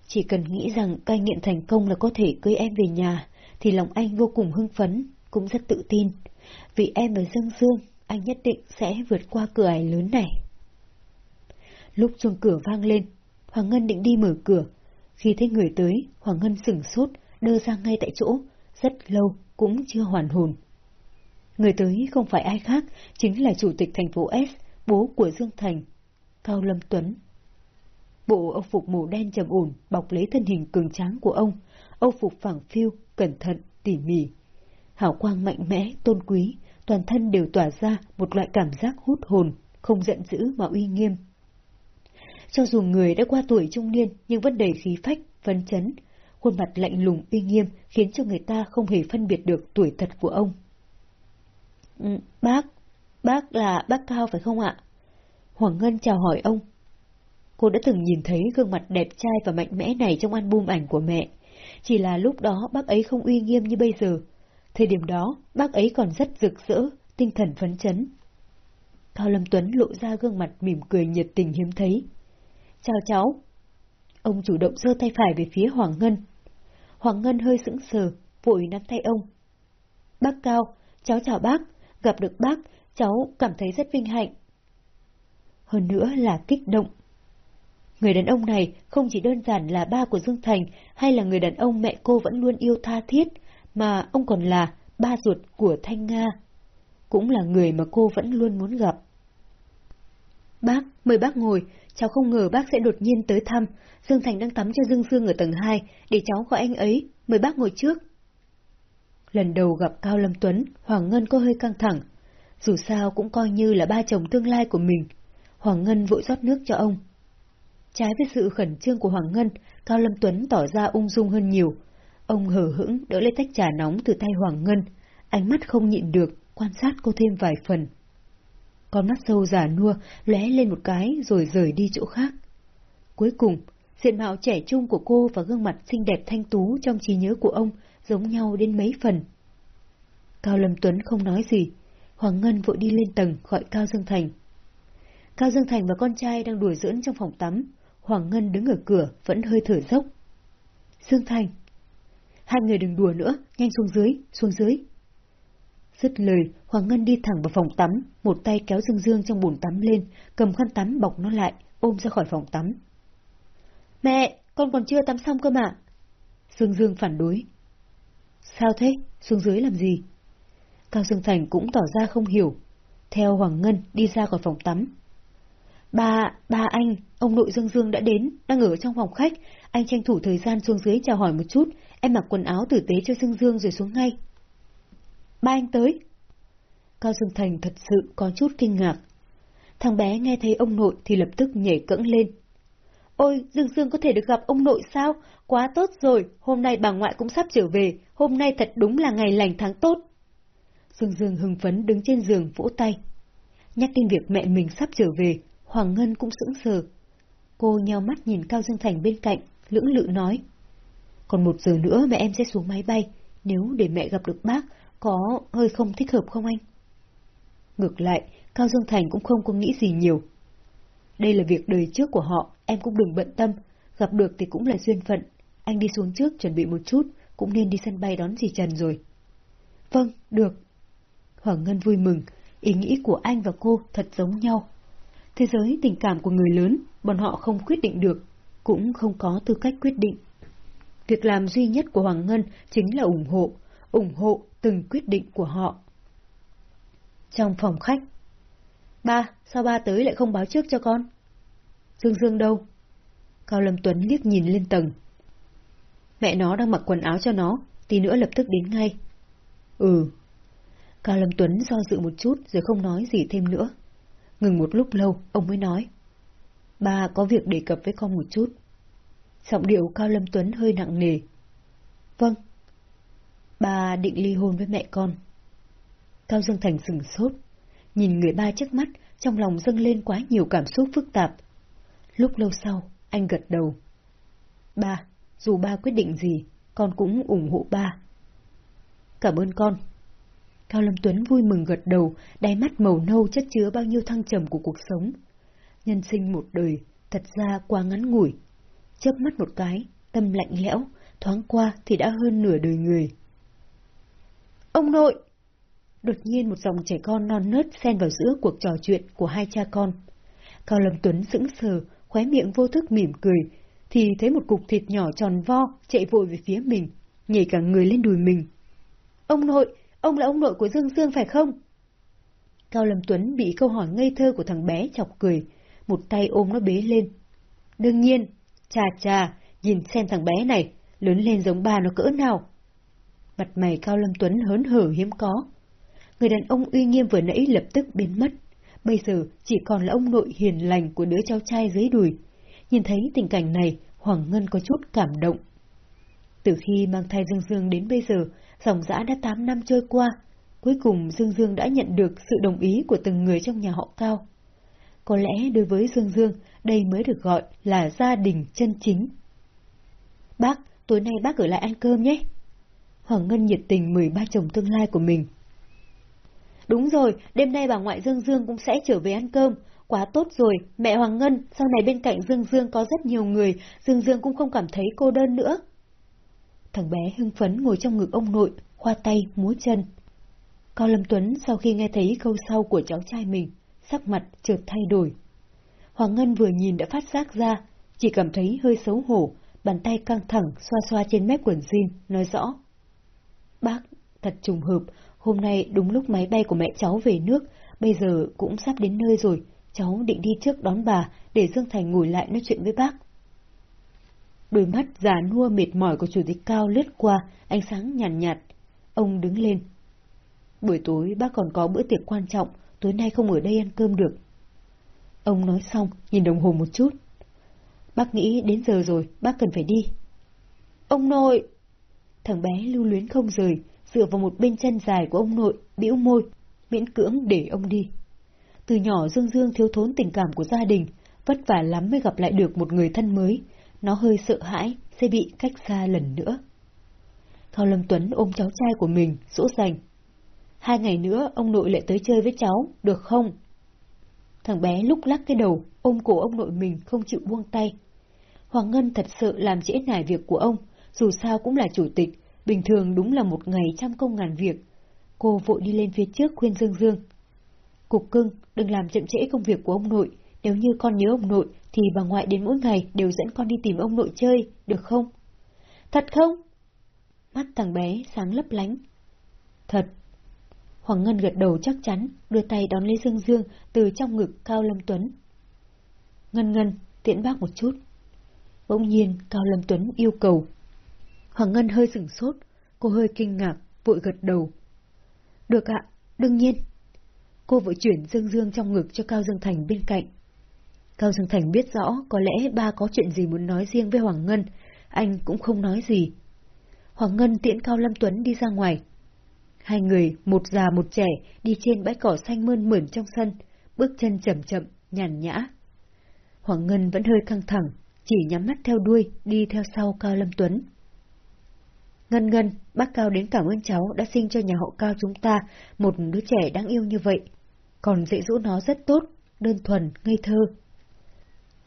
Chỉ cần nghĩ rằng cai nghiện thành công là có thể cưới em về nhà, thì lòng anh vô cùng hưng phấn, cũng rất tự tin. Vì em ở Dương Dương, anh nhất định sẽ vượt qua cửa ải lớn này. Lúc chuông cửa vang lên, Hoàng Ngân định đi mở cửa. Khi thấy người tới, Hoàng Ngân sửng sốt, đơ ra ngay tại chỗ, rất lâu cũng chưa hoàn hồn. Người tới không phải ai khác, chính là chủ tịch thành phố S, bố của Dương Thành, Cao Lâm Tuấn. Bộ âu phục màu đen trầm ổn bọc lấy thân hình cường tráng của ông, âu phục phẳng phiu, cẩn thận, tỉ mỉ. Hảo quang mạnh mẽ, tôn quý, toàn thân đều tỏa ra một loại cảm giác hút hồn, không giận dữ mà uy nghiêm. Cho dù người đã qua tuổi trung niên nhưng vẫn đầy khí phách, phấn chấn, khuôn mặt lạnh lùng uy nghiêm khiến cho người ta không hề phân biệt được tuổi thật của ông. Ừ, bác, bác là bác Cao phải không ạ? Hoàng Ngân chào hỏi ông. Cô đã từng nhìn thấy gương mặt đẹp trai và mạnh mẽ này trong album ảnh của mẹ. Chỉ là lúc đó bác ấy không uy nghiêm như bây giờ. Thời điểm đó, bác ấy còn rất rực rỡ, tinh thần phấn chấn. Cao Lâm Tuấn lộ ra gương mặt mỉm cười nhiệt tình hiếm thấy. Chào cháu. Ông chủ động giơ tay phải về phía Hoàng Ngân. Hoàng Ngân hơi sững sờ, vội nắm tay ông. Bác Cao, cháu chào bác, gặp được bác, cháu cảm thấy rất vinh hạnh. Hơn nữa là kích động. Người đàn ông này không chỉ đơn giản là ba của Dương Thành hay là người đàn ông mẹ cô vẫn luôn yêu tha thiết, mà ông còn là ba ruột của Thanh Nga. Cũng là người mà cô vẫn luôn muốn gặp. Bác, mời bác ngồi, cháu không ngờ bác sẽ đột nhiên tới thăm. Dương Thành đang tắm cho Dương Dương ở tầng 2, để cháu gọi anh ấy, mời bác ngồi trước. Lần đầu gặp Cao Lâm Tuấn, Hoàng Ngân có hơi căng thẳng. Dù sao cũng coi như là ba chồng tương lai của mình. Hoàng Ngân vội rót nước cho ông. Trái với sự khẩn trương của Hoàng Ngân, Cao Lâm Tuấn tỏ ra ung dung hơn nhiều. Ông hờ hững đỡ lấy tách trà nóng từ tay Hoàng Ngân, ánh mắt không nhịn được, quan sát cô thêm vài phần. Con mắt sâu giả nua lóe lên một cái rồi rời đi chỗ khác. Cuối cùng, diện mạo trẻ trung của cô và gương mặt xinh đẹp thanh tú trong trí nhớ của ông giống nhau đến mấy phần. Cao Lâm Tuấn không nói gì, Hoàng Ngân vội đi lên tầng gọi Cao Dương Thành. Cao Dương Thành và con trai đang đùa giỡn trong phòng tắm, Hoàng Ngân đứng ở cửa vẫn hơi thở dốc. Dương Thành! Hai người đừng đùa nữa, nhanh xuống dưới, xuống dưới. Dứt lời, Hoàng Ngân đi thẳng vào phòng tắm, một tay kéo Dương Dương trong bồn tắm lên, cầm khăn tắm bọc nó lại, ôm ra khỏi phòng tắm. Mẹ, con còn chưa tắm xong cơ mà. Dương Dương phản đối. Sao thế? Xuống dưới làm gì? Cao Dương Thành cũng tỏ ra không hiểu. Theo Hoàng Ngân đi ra khỏi phòng tắm. Ba, ba anh, ông nội Dương Dương đã đến, đang ở trong phòng khách. Anh tranh thủ thời gian xuống dưới chào hỏi một chút, em mặc quần áo tử tế cho Dương Dương rồi xuống ngay. Ba anh tới. Cao Dương Thành thật sự có chút kinh ngạc. Thằng bé nghe thấy ông nội thì lập tức nhảy cẫng lên. Ôi, Dương Dương có thể được gặp ông nội sao? Quá tốt rồi, hôm nay bà ngoại cũng sắp trở về, hôm nay thật đúng là ngày lành tháng tốt. Dương Dương hưng phấn đứng trên giường vỗ tay. Nhắc đến việc mẹ mình sắp trở về, Hoàng Ngân cũng sững sờ. Cô nheo mắt nhìn Cao Dương Thành bên cạnh, lưỡng lự nói. Còn một giờ nữa mẹ em sẽ xuống máy bay, nếu để mẹ gặp được bác, có hơi không thích hợp không anh? Ngược lại, Cao Dương Thành cũng không có nghĩ gì nhiều. Đây là việc đời trước của họ, em cũng đừng bận tâm, gặp được thì cũng là duyên phận. Anh đi xuống trước chuẩn bị một chút, cũng nên đi sân bay đón dì Trần rồi. Vâng, được. Hoàng Ngân vui mừng, ý nghĩ của anh và cô thật giống nhau. Thế giới tình cảm của người lớn, bọn họ không quyết định được, cũng không có tư cách quyết định. Việc làm duy nhất của Hoàng Ngân chính là ủng hộ, ủng hộ từng quyết định của họ. Trong phòng khách Ba, sao ba tới lại không báo trước cho con? Dương Dương đâu? Cao Lâm Tuấn liếc nhìn lên tầng. Mẹ nó đang mặc quần áo cho nó, tí nữa lập tức đến ngay. Ừ. Cao Lâm Tuấn do dự một chút rồi không nói gì thêm nữa. Ngừng một lúc lâu, ông mới nói. Ba có việc đề cập với con một chút. Giọng điệu Cao Lâm Tuấn hơi nặng nề. Vâng. Ba định ly hôn với mẹ con. Cao Dương Thành sừng sốt. Nhìn người ba trước mắt, trong lòng dâng lên quá nhiều cảm xúc phức tạp. Lúc lâu sau, anh gật đầu. Ba, dù ba quyết định gì, con cũng ủng hộ ba. Cảm ơn con. Cao Lâm Tuấn vui mừng gật đầu, đáy mắt màu nâu chất chứa bao nhiêu thăng trầm của cuộc sống. Nhân sinh một đời, thật ra quá ngắn ngủi. Chớp mắt một cái, tâm lạnh lẽo, thoáng qua thì đã hơn nửa đời người. Ông nội! Đột nhiên một dòng trẻ con non nớt xen vào giữa cuộc trò chuyện của hai cha con. Cao Lâm Tuấn sững sờ, khóe miệng vô thức mỉm cười, thì thấy một cục thịt nhỏ tròn vo chạy vội về phía mình, nhảy cả người lên đùi mình. Ông nội, ông là ông nội của Dương Dương phải không? Cao Lâm Tuấn bị câu hỏi ngây thơ của thằng bé chọc cười, một tay ôm nó bế lên. Đương nhiên, chà chà, nhìn xem thằng bé này, lớn lên giống ba nó cỡ nào. Mặt mày Cao Lâm Tuấn hớn hở hiếm có. Người đàn ông uy nghiêm vừa nãy lập tức biến mất. Bây giờ chỉ còn là ông nội hiền lành của đứa cháu trai dưới đùi. Nhìn thấy tình cảnh này, Hoàng Ngân có chút cảm động. Từ khi mang thai Dương Dương đến bây giờ, dòng dã đã 8 năm trôi qua. Cuối cùng Dương Dương đã nhận được sự đồng ý của từng người trong nhà họ Cao. Có lẽ đối với Dương Dương, đây mới được gọi là gia đình chân chính. Bác, tối nay bác ở lại ăn cơm nhé. Hoàng Ngân nhiệt tình mời ba chồng tương lai của mình. Đúng rồi, đêm nay bà ngoại Dương Dương cũng sẽ trở về ăn cơm. Quá tốt rồi, mẹ Hoàng Ngân, sau này bên cạnh Dương Dương có rất nhiều người, Dương Dương cũng không cảm thấy cô đơn nữa. Thằng bé hưng phấn ngồi trong ngực ông nội, khoa tay, múa chân. Cao Lâm Tuấn sau khi nghe thấy câu sau của cháu trai mình, sắc mặt chợt thay đổi. Hoàng Ngân vừa nhìn đã phát giác ra, chỉ cảm thấy hơi xấu hổ, bàn tay căng thẳng xoa xoa trên mép quần jean, nói rõ. Bác, thật trùng hợp, hôm nay đúng lúc máy bay của mẹ cháu về nước, bây giờ cũng sắp đến nơi rồi, cháu định đi trước đón bà để Dương Thành ngồi lại nói chuyện với bác. Đôi mắt già nua mệt mỏi của chủ tịch cao lướt qua, ánh sáng nhàn nhạt, nhạt. Ông đứng lên. Buổi tối bác còn có bữa tiệc quan trọng, tối nay không ở đây ăn cơm được. Ông nói xong, nhìn đồng hồ một chút. Bác nghĩ đến giờ rồi, bác cần phải đi. Ông nội! Thằng bé lưu luyến không rời, dựa vào một bên chân dài của ông nội, bĩu môi, miễn cưỡng để ông đi. Từ nhỏ Dương Dương thiếu thốn tình cảm của gia đình, vất vả lắm mới gặp lại được một người thân mới, nó hơi sợ hãi sẽ bị cách xa lần nữa. Cao Lâm Tuấn ôm cháu trai của mình, dỗ dành. Hai ngày nữa ông nội lại tới chơi với cháu, được không? Thằng bé lúc lắc cái đầu, ôm cổ ông nội mình không chịu buông tay. Hoàng Ngân thật sự làm trễ nải việc của ông, dù sao cũng là chủ tịch, bình thường đúng là một ngày trăm công ngàn việc. Cô vội đi lên phía trước khuyên Dương Dương. Cục cưng, đừng làm chậm trễ công việc của ông nội, nếu như con nhớ ông nội thì bà ngoại đến mỗi ngày đều dẫn con đi tìm ông nội chơi, được không? Thật không? Mắt thằng bé sáng lấp lánh. Thật. Hoàng Ngân gật đầu chắc chắn, đưa tay đón lấy Dương Dương từ trong ngực Cao Lâm Tuấn. Ngân Ngân, tiễn bác một chút. Bỗng nhiên, Cao Lâm Tuấn yêu cầu. Hoàng Ngân hơi sửng sốt, cô hơi kinh ngạc, vội gật đầu. Được ạ, đương nhiên. Cô vội chuyển Dương Dương trong ngực cho Cao Dương Thành bên cạnh. Cao Dương Thành biết rõ có lẽ ba có chuyện gì muốn nói riêng với Hoàng Ngân, anh cũng không nói gì. Hoàng Ngân tiễn Cao Lâm Tuấn đi ra ngoài. Hai người, một già một trẻ, đi trên bãi cỏ xanh mơn mởn trong sân, bước chân chậm chậm, nhàn nhã. Hoàng Ngân vẫn hơi căng thẳng, chỉ nhắm mắt theo đuôi, đi theo sau Cao Lâm Tuấn. Ngân Ngân, bác Cao đến cảm ơn cháu đã sinh cho nhà họ Cao chúng ta một đứa trẻ đáng yêu như vậy. Còn dạy dỗ nó rất tốt, đơn thuần, ngây thơ.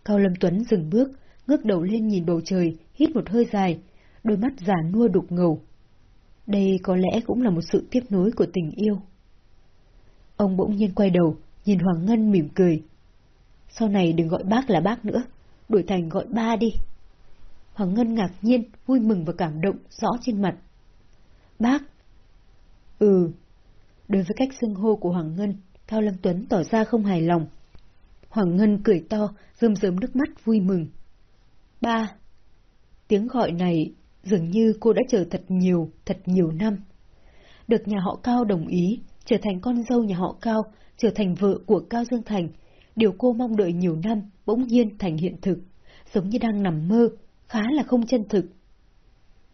Cao Lâm Tuấn dừng bước, ngước đầu lên nhìn bầu trời, hít một hơi dài, đôi mắt già nua đục ngầu. Đây có lẽ cũng là một sự tiếp nối của tình yêu. Ông bỗng nhiên quay đầu, nhìn Hoàng Ngân mỉm cười. Sau này đừng gọi bác là bác nữa, đổi thành gọi ba đi. Hoàng Ngân ngạc nhiên, vui mừng và cảm động rõ trên mặt. Bác! Ừ. Đối với cách xưng hô của Hoàng Ngân, Cao Lâm Tuấn tỏ ra không hài lòng. Hoàng Ngân cười to, rơm rớm nước mắt vui mừng. Ba! Tiếng gọi này dường như cô đã chờ thật nhiều, thật nhiều năm. Được nhà họ Cao đồng ý, trở thành con dâu nhà họ Cao, trở thành vợ của Cao Dương Thành, điều cô mong đợi nhiều năm bỗng nhiên thành hiện thực, giống như đang nằm mơ, khá là không chân thực.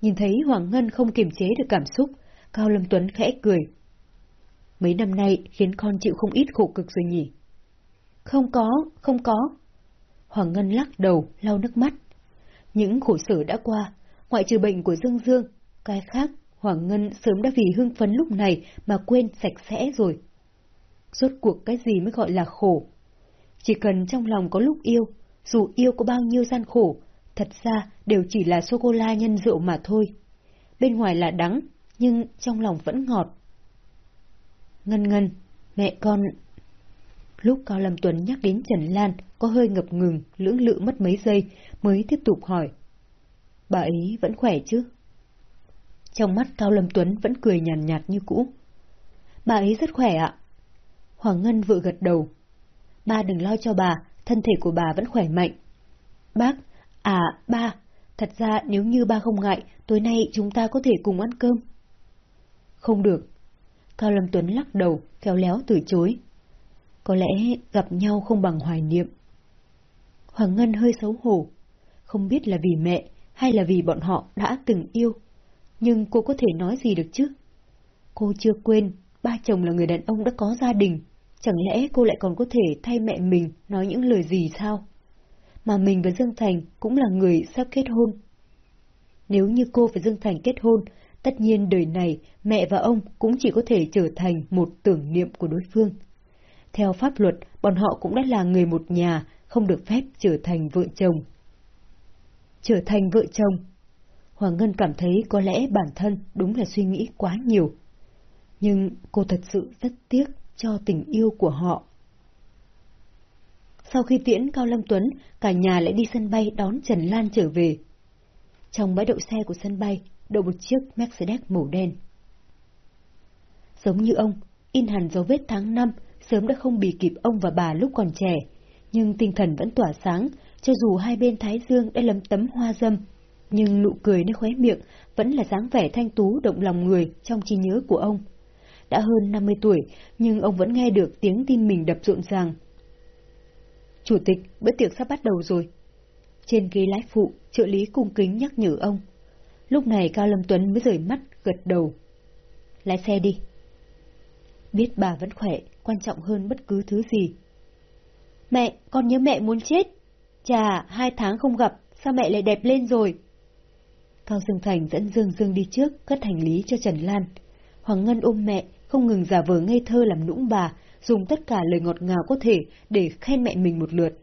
Nhìn thấy Hoàng Ngân không kiềm chế được cảm xúc, Cao Lâm Tuấn khẽ cười. Mấy năm nay khiến con chịu không ít khổ cực rồi nhỉ? Không có, không có. Hoàng Ngân lắc đầu, lau nước mắt. Những khổ sở đã qua, ngoại trừ bệnh của Dương Dương, cái khác Hoàng Ngân sớm đã vì hưng phấn lúc này mà quên sạch sẽ rồi. Rốt cuộc cái gì mới gọi là khổ? Chỉ cần trong lòng có lúc yêu, dù yêu có bao nhiêu gian khổ, thật ra đều chỉ là sô-cô-la nhân rượu mà thôi. Bên ngoài là đắng, nhưng trong lòng vẫn ngọt. Ngân ngân, mẹ con... Lúc Cao Lâm Tuấn nhắc đến Trần Lan, có hơi ngập ngừng, lưỡng lự mất mấy giây, mới tiếp tục hỏi. Bà ấy vẫn khỏe chứ? Trong mắt Cao Lâm Tuấn vẫn cười nhàn nhạt, nhạt như cũ. Bà ấy rất khỏe ạ. Hoàng Ngân vội gật đầu. Ba đừng lo cho bà, thân thể của bà vẫn khỏe mạnh. Bác, à, ba, thật ra nếu như ba không ngại, tối nay chúng ta có thể cùng ăn cơm. Không được. Cao Lâm Tuấn lắc đầu, khéo léo từ chối. Có lẽ gặp nhau không bằng hoài niệm. Hoàng Ngân hơi xấu hổ. Không biết là vì mẹ hay là vì bọn họ đã từng yêu. Nhưng cô có thể nói gì được chứ? Cô chưa quên, ba chồng là người đàn ông đã có gia đình. Chẳng lẽ cô lại còn có thể thay mẹ mình nói những lời gì sao? Mà mình và Dương Thành cũng là người sắp kết hôn. Nếu như cô và Dương Thành kết hôn, tất nhiên đời này mẹ và ông cũng chỉ có thể trở thành một tưởng niệm của đối phương. Theo pháp luật, bọn họ cũng đã là người một nhà, không được phép trở thành vợ chồng. Trở thành vợ chồng. Hoàng Ngân cảm thấy có lẽ bản thân đúng là suy nghĩ quá nhiều. Nhưng cô thật sự rất tiếc cho tình yêu của họ. Sau khi tiễn Cao Lâm Tuấn, cả nhà lại đi sân bay đón Trần Lan trở về. Trong bãi đậu xe của sân bay, đậu một chiếc Mercedes màu đen. Giống như ông, in hẳn dấu vết tháng năm, sớm đã không bị kịp ông và bà lúc còn trẻ, nhưng tinh thần vẫn tỏa sáng, cho dù hai bên thái dương đã lấm tấm hoa dâm, nhưng nụ cười nơi khóe miệng vẫn là dáng vẻ thanh tú động lòng người trong trí nhớ của ông. Đã hơn 50 tuổi, nhưng ông vẫn nghe được tiếng tim mình đập rộn ràng. Chủ tịch, bữa tiệc sắp bắt đầu rồi. Trên ghế lái phụ, trợ lý cung kính nhắc nhở ông. Lúc này Cao Lâm Tuấn mới rời mắt, gật đầu. Lái xe đi. Biết bà vẫn khỏe, quan trọng hơn bất cứ thứ gì. Mẹ, con nhớ mẹ muốn chết. Chà, hai tháng không gặp, sao mẹ lại đẹp lên rồi? Cao Dương Thành dẫn Dương Dương đi trước, cất hành lý cho Trần Lan. Hoàng Ngân ôm mẹ, không ngừng giả vờ ngây thơ làm nũng bà, dùng tất cả lời ngọt ngào có thể để khen mẹ mình một lượt.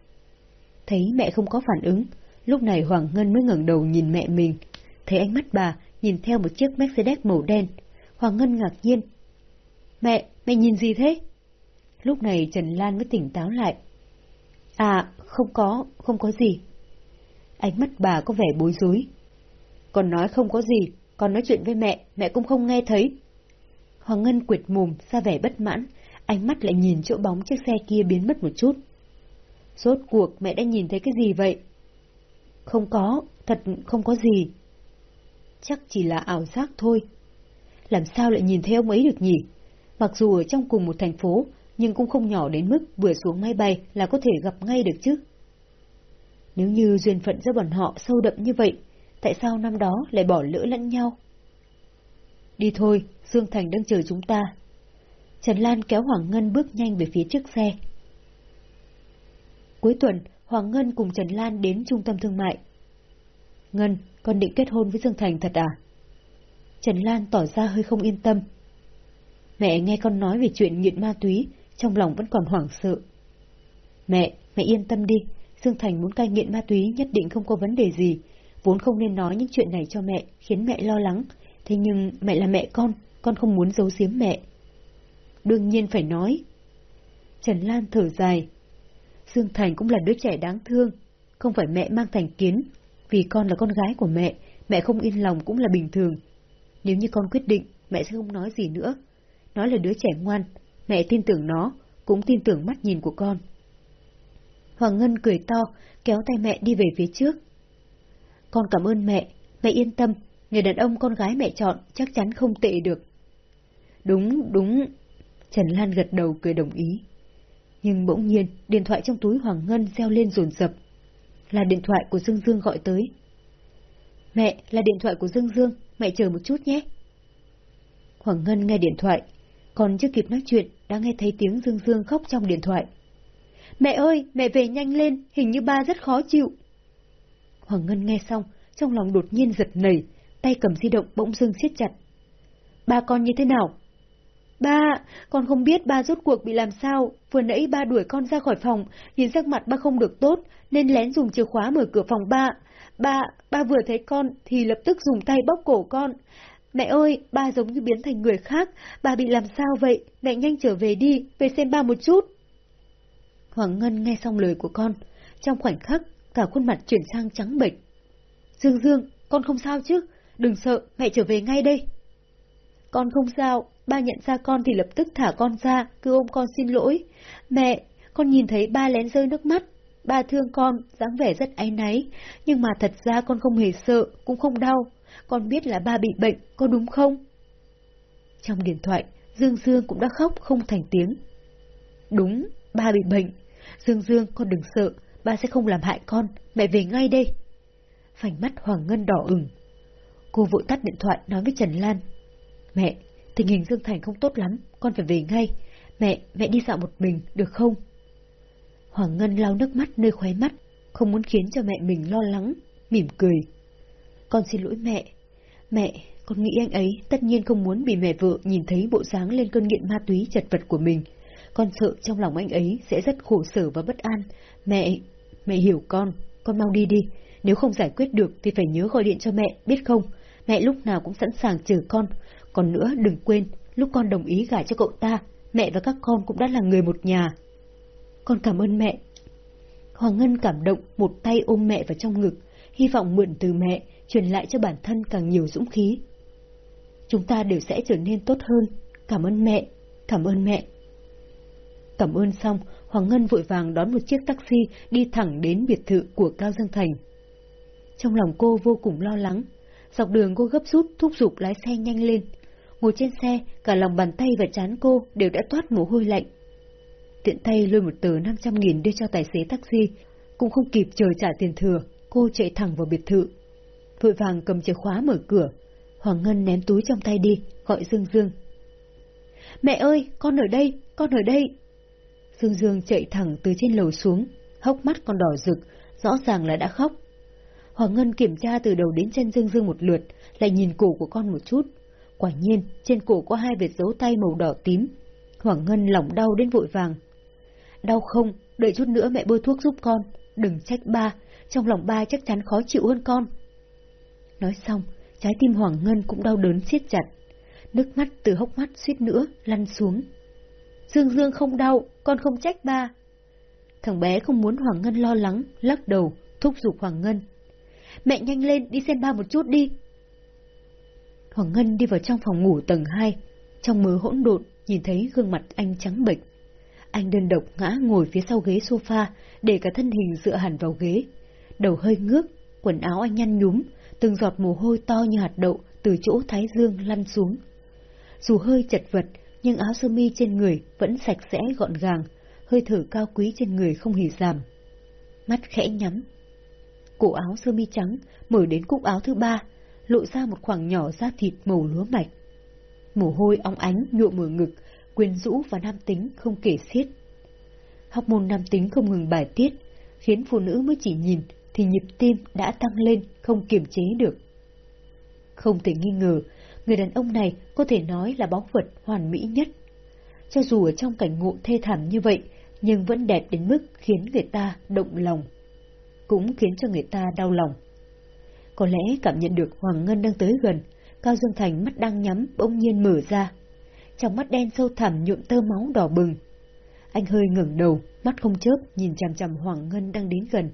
Thấy mẹ không có phản ứng, lúc này Hoàng Ngân mới ngẩng đầu nhìn mẹ mình. Thấy ánh mắt bà nhìn theo một chiếc Mercedes màu đen. Hoàng Ngân ngạc nhiên. Mẹ, mẹ nhìn gì thế? Lúc này Trần Lan mới tỉnh táo lại. À, không có, không có gì. Ánh mắt bà có vẻ bối rối. Còn nói không có gì, còn nói chuyện với mẹ, mẹ cũng không nghe thấy. Hoàng Ngân quyệt mồm, ra vẻ bất mãn, ánh mắt lại nhìn chỗ bóng chiếc xe kia biến mất một chút. Rốt cuộc mẹ đã nhìn thấy cái gì vậy? Không có, thật không có gì. Chắc chỉ là ảo giác thôi. Làm sao lại nhìn thấy ông ấy được nhỉ? Mặc dù ở trong cùng một thành phố, nhưng cũng không nhỏ đến mức vừa xuống máy bay là có thể gặp ngay được chứ. Nếu như duyên phận giữa bọn họ sâu đậm như vậy, tại sao năm đó lại bỏ lỡ lẫn nhau? Đi thôi, Dương Thành đang chờ chúng ta. Trần Lan kéo Hoàng Ngân bước nhanh về phía trước xe. Cuối tuần, Hoàng Ngân cùng Trần Lan đến trung tâm thương mại. Ngân, con định kết hôn với Dương Thành thật à? Trần Lan tỏ ra hơi không yên tâm. Mẹ nghe con nói về chuyện nghiện ma túy, trong lòng vẫn còn hoảng sợ. Mẹ, mẹ yên tâm đi, Dương Thành muốn cai nghiện ma túy nhất định không có vấn đề gì, vốn không nên nói những chuyện này cho mẹ, khiến mẹ lo lắng. Thế nhưng mẹ là mẹ con, con không muốn giấu giếm mẹ. Đương nhiên phải nói. Trần Lan thở dài. Dương Thành cũng là đứa trẻ đáng thương, không phải mẹ mang thành kiến, vì con là con gái của mẹ, mẹ không yên lòng cũng là bình thường. Nếu như con quyết định, mẹ sẽ không nói gì nữa. Nó là đứa trẻ ngoan, mẹ tin tưởng nó, cũng tin tưởng mắt nhìn của con. Hoàng Ngân cười to, kéo tay mẹ đi về phía trước. Con cảm ơn mẹ, mẹ yên tâm, người đàn ông con gái mẹ chọn chắc chắn không tệ được. Đúng, đúng. Trần Lan gật đầu cười đồng ý. Nhưng bỗng nhiên, điện thoại trong túi Hoàng Ngân reo lên rồn rập. Là điện thoại của Dương Dương gọi tới. Mẹ, là điện thoại của Dương Dương, mẹ chờ một chút nhé. Hoàng Ngân nghe điện thoại, còn chưa kịp nói chuyện, đã nghe thấy tiếng Dương Dương khóc trong điện thoại. Mẹ ơi, mẹ về nhanh lên, hình như ba rất khó chịu. Hoàng Ngân nghe xong, trong lòng đột nhiên giật nảy, tay cầm di động bỗng dưng siết chặt. Ba con như thế nào? Ba, con không biết ba rốt cuộc bị làm sao, vừa nãy ba đuổi con ra khỏi phòng, nhìn sắc mặt ba không được tốt, nên lén dùng chìa khóa mở cửa phòng ba. Ba, ba vừa thấy con thì lập tức dùng tay bóp cổ con. Mẹ ơi, ba giống như biến thành người khác, ba bị làm sao vậy? Mẹ nhanh trở về đi, về xem ba một chút. Hoàng Ngân nghe xong lời của con, trong khoảnh khắc, cả khuôn mặt chuyển sang trắng bệch. Dương Dương, con không sao chứ? Đừng sợ, mẹ trở về ngay đây. Con không sao, ba nhận ra con thì lập tức thả con ra, cứ ôm con xin lỗi. Mẹ, con nhìn thấy ba lén rơi nước mắt. Ba thương con, dáng vẻ rất áy náy, nhưng mà thật ra con không hề sợ, cũng không đau. Con biết là ba bị bệnh, có đúng không? Trong điện thoại, Dương Dương cũng đã khóc không thành tiếng. Đúng, ba bị bệnh. Dương Dương, con đừng sợ, ba sẽ không làm hại con, mẹ về ngay đây. Phành mắt Hoàng Ngân đỏ ửng. Cô vội tắt điện thoại nói với Trần Lan. Mẹ, tình hình Dương Thành không tốt lắm, con phải về ngay. Mẹ, mẹ đi dạo một mình, được không? Hoàng Ngân lau nước mắt nơi khóe mắt, không muốn khiến cho mẹ mình lo lắng, mỉm cười. Con xin lỗi mẹ. Mẹ, con nghĩ anh ấy tất nhiên không muốn bị mẹ vợ nhìn thấy bộ dáng lên cơn nghiện ma túy chật vật của mình. Con sợ trong lòng anh ấy sẽ rất khổ sở và bất an. Mẹ, mẹ hiểu con, con mau đi đi. Nếu không giải quyết được thì phải nhớ gọi điện cho mẹ, biết không? Mẹ lúc nào cũng sẵn sàng chờ con. Còn nữa đừng quên, lúc con đồng ý gả cho cậu ta, mẹ và các con cũng đã là người một nhà. Con cảm ơn mẹ. Hoàng Ngân cảm động một tay ôm mẹ vào trong ngực, hy vọng mượn từ mẹ, truyền lại cho bản thân càng nhiều dũng khí. Chúng ta đều sẽ trở nên tốt hơn. Cảm ơn mẹ, cảm ơn mẹ. Cảm ơn xong, Hoàng Ngân vội vàng đón một chiếc taxi đi thẳng đến biệt thự của Cao Dương Thành. Trong lòng cô vô cùng lo lắng, dọc đường cô gấp rút thúc giục lái xe nhanh lên. Ngồi trên xe, cả lòng bàn tay và chán cô đều đã toát mồ hôi lạnh. Tiện tay lôi một tờ 500 nghìn đưa cho tài xế taxi, cũng không kịp chờ trả tiền thừa, cô chạy thẳng vào biệt thự. Vội vàng cầm chìa khóa mở cửa, Hoàng Ngân ném túi trong tay đi, gọi Dương Dương. Mẹ ơi, con ở đây, con ở đây. Dương Dương chạy thẳng từ trên lầu xuống, hốc mắt còn đỏ rực, rõ ràng là đã khóc. Hoàng Ngân kiểm tra từ đầu đến chân Dương Dương một lượt, lại nhìn cổ của con một chút. Quả nhiên, trên cổ có hai vệt dấu tay màu đỏ tím. Hoàng Ngân lòng đau đến vội vàng. Đau không, đợi chút nữa mẹ bôi thuốc giúp con, đừng trách ba, trong lòng ba chắc chắn khó chịu hơn con. Nói xong, trái tim Hoàng Ngân cũng đau đớn siết chặt. Nước mắt từ hốc mắt suýt nữa lăn xuống. Dương Dương không đau, con không trách ba. Thằng bé không muốn Hoàng Ngân lo lắng, lắc đầu, thúc giục Hoàng Ngân. Mẹ nhanh lên, đi xem ba một chút đi. Hoàng Ngân đi vào trong phòng ngủ tầng 2, trong mớ hỗn độn nhìn thấy gương mặt anh trắng bệch. Anh đơn độc ngã ngồi phía sau ghế sofa, để cả thân hình dựa hẳn vào ghế. Đầu hơi ngước, quần áo anh nhăn nhúm, từng giọt mồ hôi to như hạt đậu từ chỗ thái dương lăn xuống. Dù hơi chật vật, nhưng áo sơ mi trên người vẫn sạch sẽ gọn gàng, hơi thở cao quý trên người không hề giảm. Mắt khẽ nhắm. Cổ áo sơ mi trắng mở đến cúc áo thứ ba, lộ ra một khoảng nhỏ da thịt màu lúa mạch. Mồ hôi óng ánh nhuộm mở ngực, quyến rũ và nam tính không kể xiết. Học môn nam tính không ngừng bài tiết, khiến phụ nữ mới chỉ nhìn thì nhịp tim đã tăng lên không kiềm chế được. Không thể nghi ngờ, người đàn ông này có thể nói là bóng vật hoàn mỹ nhất. Cho dù ở trong cảnh ngộ thê thảm như vậy, nhưng vẫn đẹp đến mức khiến người ta động lòng. cũng khiến cho người ta đau lòng. Có lẽ cảm nhận được Hoàng Ngân đang tới gần, Cao Dương Thành mắt đang nhắm bỗng nhiên mở ra. Trong mắt đen sâu thẳm nhuộm tơ máu đỏ bừng. Anh hơi ngẩng đầu, mắt không chớp nhìn chằm chằm Hoàng Ngân đang đến gần.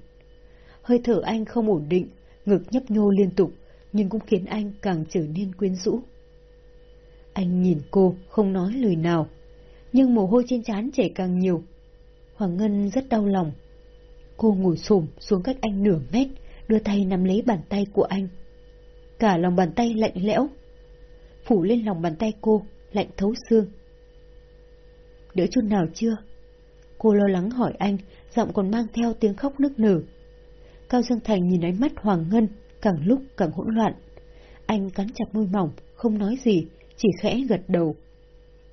Hơi thở anh không ổn định, ngực nhấp nhô liên tục, nhưng cũng khiến anh càng trở nên quyến rũ. Anh nhìn cô, không nói lời nào, nhưng mồ hôi trên trán chảy càng nhiều. Hoàng Ngân rất đau lòng. Cô ngồi xổm xuống cách anh nửa mét, đưa tay nắm lấy bàn tay của anh. Cả lòng bàn tay lạnh lẽo, phủ lên lòng bàn tay cô, lạnh thấu xương. Đỡ chút nào chưa? Cô lo lắng hỏi anh, giọng còn mang theo tiếng khóc nức nở. Cao Dương Thành nhìn ánh mắt Hoàng Ngân, càng lúc càng hỗn loạn. Anh cắn chặt môi mỏng, không nói gì, chỉ khẽ gật đầu.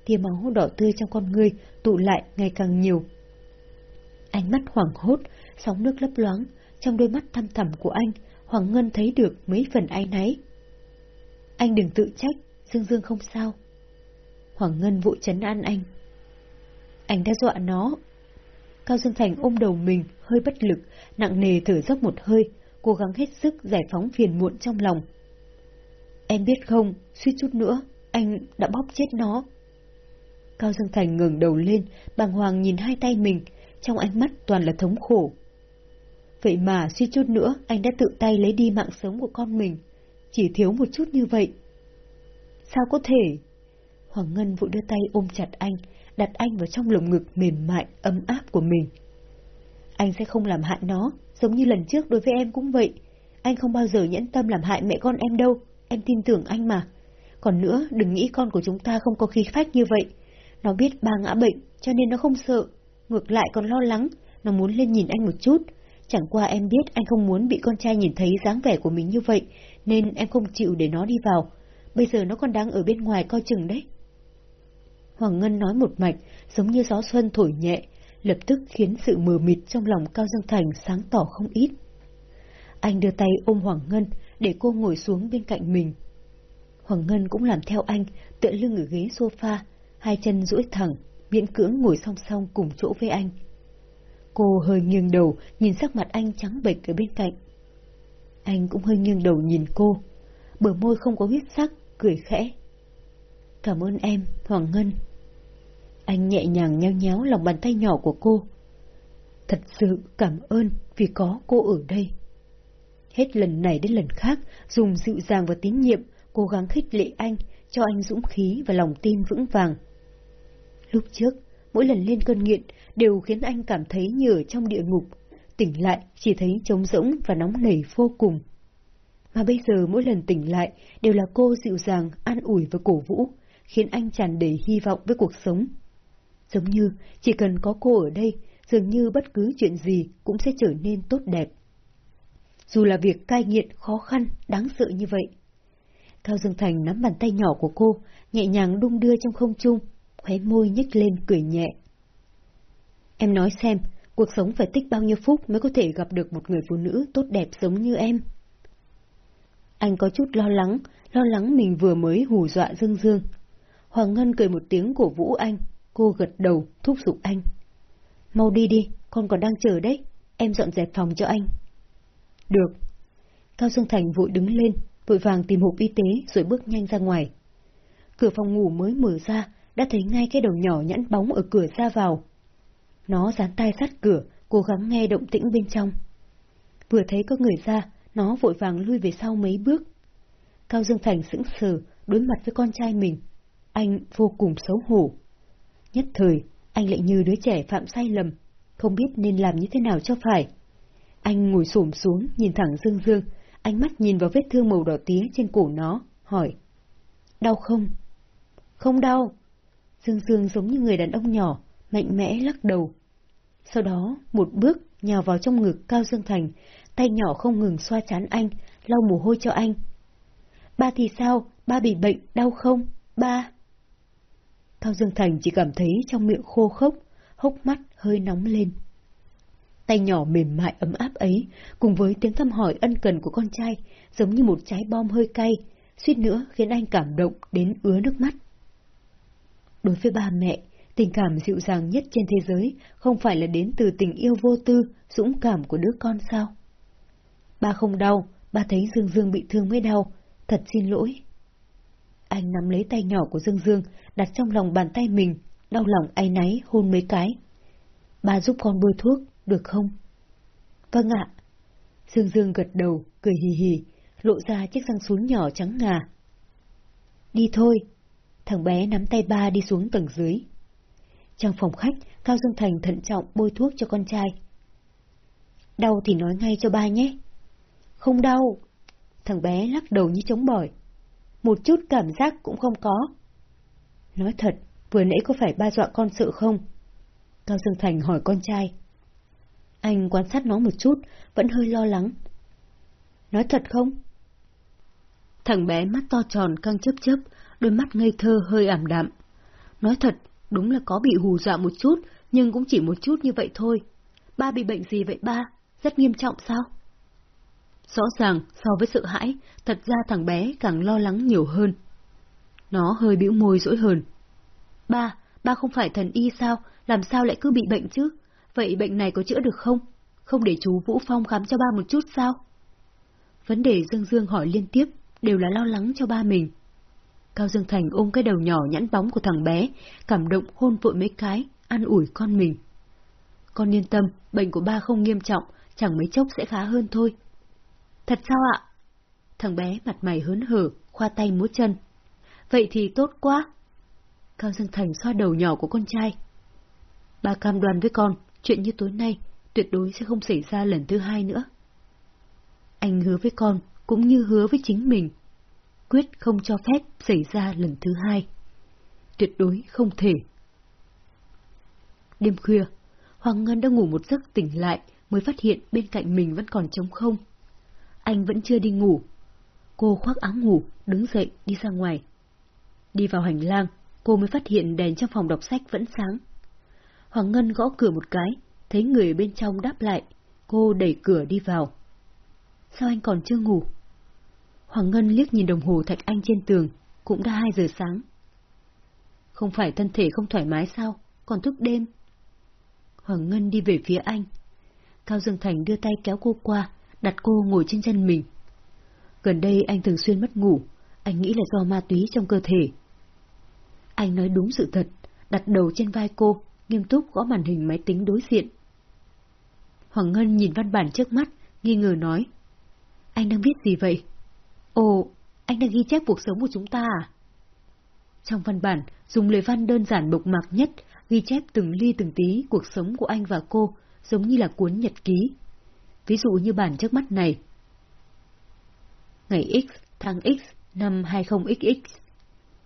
Tia máu đỏ tươi trong con ngươi tụ lại ngày càng nhiều. Ánh mắt hoảng hốt, sóng nước lấp loáng, trong đôi mắt thăm thẳm của anh, Hoàng Ngân thấy được mấy phần ai náy. Anh đừng tự trách, Dương Dương không sao. Hoàng Ngân vội chấn an anh. Anh đã dọa nó. Cao Dương Thành ôm đầu mình, hơi bất lực, nặng nề thở dốc một hơi, cố gắng hết sức giải phóng phiền muộn trong lòng. Em biết không, suýt chút nữa, anh đã bóp chết nó. Cao Dương Thành ngừng đầu lên, bàng hoàng nhìn hai tay mình, trong ánh mắt toàn là thống khổ. Vậy mà suy chút nữa anh đã tự tay lấy đi mạng sống của con mình, chỉ thiếu một chút như vậy. Sao có thể? Hoàng Ngân vội đưa tay ôm chặt anh, đặt anh vào trong lồng ngực mềm mại, ấm áp của mình. Anh sẽ không làm hại nó, giống như lần trước đối với em cũng vậy. Anh không bao giờ nhẫn tâm làm hại mẹ con em đâu, em tin tưởng anh mà. Còn nữa, đừng nghĩ con của chúng ta không có khí phách như vậy. Nó biết ba ngã bệnh, cho nên nó không sợ. Ngược lại còn lo lắng, nó muốn lên nhìn anh một chút. Chẳng qua em biết anh không muốn bị con trai nhìn thấy dáng vẻ của mình như vậy, nên em không chịu để nó đi vào. Bây giờ nó còn đang ở bên ngoài coi chừng đấy. Hoàng Ngân nói một mạch, giống như gió xuân thổi nhẹ, lập tức khiến sự mờ mịt trong lòng Cao Dương Thành sáng tỏ không ít. Anh đưa tay ôm Hoàng Ngân để cô ngồi xuống bên cạnh mình. Hoàng Ngân cũng làm theo anh, tựa lưng ở ghế sofa, hai chân duỗi thẳng, miễn cưỡng ngồi song song cùng chỗ với anh. Cô hơi nghiêng đầu, nhìn sắc mặt anh trắng bệch ở bên cạnh. Anh cũng hơi nghiêng đầu nhìn cô, bờ môi không có huyết sắc, cười khẽ. Cảm ơn em, Hoàng Ngân. Anh nhẹ nhàng nhéo nhéo lòng bàn tay nhỏ của cô. Thật sự cảm ơn vì có cô ở đây. Hết lần này đến lần khác, dùng dịu dàng và tín nhiệm, cố gắng khích lệ anh, cho anh dũng khí và lòng tin vững vàng. Lúc trước, mỗi lần lên cơn nghiện đều khiến anh cảm thấy như ở trong địa ngục, tỉnh lại chỉ thấy trống rỗng và nóng nảy vô cùng. Mà bây giờ mỗi lần tỉnh lại đều là cô dịu dàng, an ủi và cổ vũ, khiến anh tràn đầy hy vọng với cuộc sống. Giống như chỉ cần có cô ở đây, dường như bất cứ chuyện gì cũng sẽ trở nên tốt đẹp. Dù là việc cai nghiện khó khăn, đáng sợ như vậy. Cao Dương Thành nắm bàn tay nhỏ của cô, nhẹ nhàng đung đưa trong không trung, khóe môi nhếch lên cười nhẹ. Em nói xem, cuộc sống phải tích bao nhiêu phút mới có thể gặp được một người phụ nữ tốt đẹp giống như em? Anh có chút lo lắng, lo lắng mình vừa mới hù dọa Dương Dương. Hoàng Ngân cười một tiếng cổ vũ anh, cô gật đầu, thúc giục anh. Mau đi đi, con còn đang chờ đấy, em dọn dẹp phòng cho anh. Được. Cao Dương Thành vội đứng lên, vội vàng tìm hộp y tế rồi bước nhanh ra ngoài. Cửa phòng ngủ mới mở ra, đã thấy ngay cái đầu nhỏ nhẵn bóng ở cửa ra vào. Nó dán tay sát cửa, cố gắng nghe động tĩnh bên trong. Vừa thấy có người ra, nó vội vàng lui về sau mấy bước. Cao Dương Thành sững sờ, đối mặt với con trai mình. Anh vô cùng xấu hổ. Nhất thời, anh lại như đứa trẻ phạm sai lầm, không biết nên làm như thế nào cho phải. Anh ngồi xổm xuống, nhìn thẳng Dương Dương, ánh mắt nhìn vào vết thương màu đỏ tía trên cổ nó, hỏi. Đau không? Không đau. Dương Dương giống như người đàn ông nhỏ, mạnh mẽ lắc đầu. Sau đó, một bước nhào vào trong ngực Cao Dương Thành, tay nhỏ không ngừng xoa chán anh, lau mồ hôi cho anh. Ba thì sao? Ba bị bệnh, đau không? Ba! Cao Dương Thành chỉ cảm thấy trong miệng khô khốc, hốc mắt hơi nóng lên. Tay nhỏ mềm mại ấm áp ấy, cùng với tiếng thăm hỏi ân cần của con trai, giống như một trái bom hơi cay, suýt nữa khiến anh cảm động đến ứa nước mắt. Đối với ba mẹ, tình cảm dịu dàng nhất trên thế giới không phải là đến từ tình yêu vô tư, dũng cảm của đứa con sao? Ba không đau, ba thấy Dương Dương bị thương mới đau, thật xin lỗi. Anh nắm lấy tay nhỏ của Dương Dương, đặt trong lòng bàn tay mình, đau lòng áy náy hôn mấy cái. Ba giúp con bôi thuốc, được không? Vâng ạ. Dương Dương gật đầu, cười hì hì, lộ ra chiếc răng xuống nhỏ trắng ngà. Đi thôi. Thằng bé nắm tay ba đi xuống tầng dưới. Trong phòng khách, Cao Dương Thành thận trọng bôi thuốc cho con trai. Đau thì nói ngay cho ba nhé. Không đau. Thằng bé lắc đầu như chống bỏi. Một chút cảm giác cũng không có. Nói thật, vừa nãy có phải ba dọa con sợ không? Cao Dương Thành hỏi con trai. Anh quan sát nó một chút, vẫn hơi lo lắng. Nói thật không? Thằng bé mắt to tròn căng chớp chớp, đôi mắt ngây thơ hơi ảm đạm. Nói thật, đúng là có bị hù dọa một chút, nhưng cũng chỉ một chút như vậy thôi. Ba bị bệnh gì vậy ba? Rất nghiêm trọng sao? Rõ ràng, so với sợ hãi, thật ra thằng bé càng lo lắng nhiều hơn. Nó hơi bĩu môi dỗi hờn. Ba, ba không phải thần y sao, làm sao lại cứ bị bệnh chứ? Vậy bệnh này có chữa được không? Không để chú Vũ Phong khám cho ba một chút sao? Vấn đề Dương Dương hỏi liên tiếp, đều là lo lắng cho ba mình. Cao Dương Thành ôm cái đầu nhỏ nhẵn bóng của thằng bé, cảm động hôn vội mấy cái, an ủi con mình. Con yên tâm, bệnh của ba không nghiêm trọng, chẳng mấy chốc sẽ khá hơn thôi. Thật sao ạ? Thằng bé mặt mày hớn hở, khoa tay múa chân. Vậy thì tốt quá. Cao Dương Thành xoa đầu nhỏ của con trai. Ba cam đoan với con, chuyện như tối nay tuyệt đối sẽ không xảy ra lần thứ hai nữa. Anh hứa với con, cũng như hứa với chính mình. Quyết không cho phép xảy ra lần thứ hai. Tuyệt đối không thể. Đêm khuya, Hoàng Ngân đã ngủ một giấc tỉnh lại mới phát hiện bên cạnh mình vẫn còn trống không. Anh vẫn chưa đi ngủ. Cô khoác áo ngủ, đứng dậy đi ra ngoài. Đi vào hành lang, cô mới phát hiện đèn trong phòng đọc sách vẫn sáng. Hoàng Ngân gõ cửa một cái, thấy người bên trong đáp lại, cô đẩy cửa đi vào. Sao anh còn chưa ngủ? Hoàng Ngân liếc nhìn đồng hồ thạch anh trên tường, cũng đã hai giờ sáng. Không phải thân thể không thoải mái sao, còn thức đêm. Hoàng Ngân đi về phía anh. Cao Dương Thành đưa tay kéo cô qua, đặt cô ngồi trên chân mình. Gần đây anh thường xuyên mất ngủ, anh nghĩ là do ma túy trong cơ thể. Anh nói đúng sự thật, đặt đầu trên vai cô, nghiêm túc gõ màn hình máy tính đối diện. Hoàng Ngân nhìn văn bản trước mắt, nghi ngờ nói. Anh đang viết gì vậy? Ồ, anh đang ghi chép cuộc sống của chúng ta à? Trong văn bản, dùng lời văn đơn giản bộc mạc nhất, ghi chép từng ly từng tí cuộc sống của anh và cô, giống như là cuốn nhật ký. Ví dụ như bản trước mắt này. Ngày X, tháng X, năm 20XX.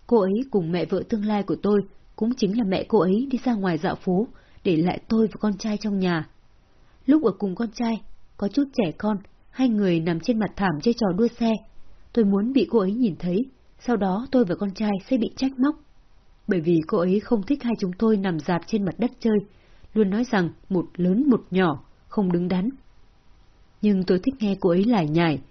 Cô ấy cùng mẹ vợ tương lai của tôi, cũng chính là mẹ cô ấy đi ra ngoài dạo phố, để lại tôi và con trai trong nhà. Lúc ở cùng con trai, có chút trẻ con, hai người nằm trên mặt thảm chơi trò đua xe. Tôi muốn bị cô ấy nhìn thấy, sau đó tôi và con trai sẽ bị trách móc. Bởi vì cô ấy không thích hai chúng tôi nằm dạp trên mặt đất chơi, luôn nói rằng một lớn một nhỏ, không đứng đắn. Nhưng tôi thích nghe cô ấy lải nhải.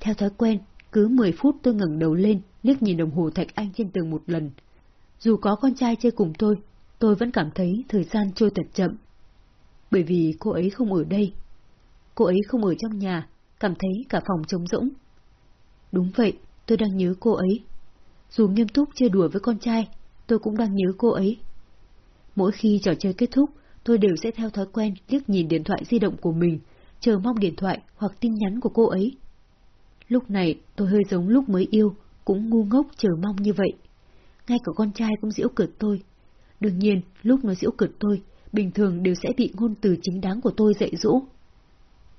Theo thói quen, cứ 10 phút tôi ngẩng đầu lên, liếc nhìn đồng hồ thạch anh trên tường một lần. Dù có con trai chơi cùng tôi, tôi vẫn cảm thấy thời gian trôi thật chậm. Bởi vì cô ấy không ở đây. Cô ấy không ở trong nhà, cảm thấy cả phòng trống rỗng. Đúng vậy, tôi đang nhớ cô ấy. Dù nghiêm túc chơi đùa với con trai, tôi cũng đang nhớ cô ấy. Mỗi khi trò chơi kết thúc, tôi đều sẽ theo thói quen liếc nhìn điện thoại di động của mình, chờ mong điện thoại hoặc tin nhắn của cô ấy. Lúc này tôi hơi giống lúc mới yêu, cũng ngu ngốc chờ mong như vậy. Ngay cả con trai cũng giễu cợt tôi. Đương nhiên, lúc nó giễu cợt tôi, bình thường đều sẽ bị ngôn từ chính đáng của tôi dạy dỗ.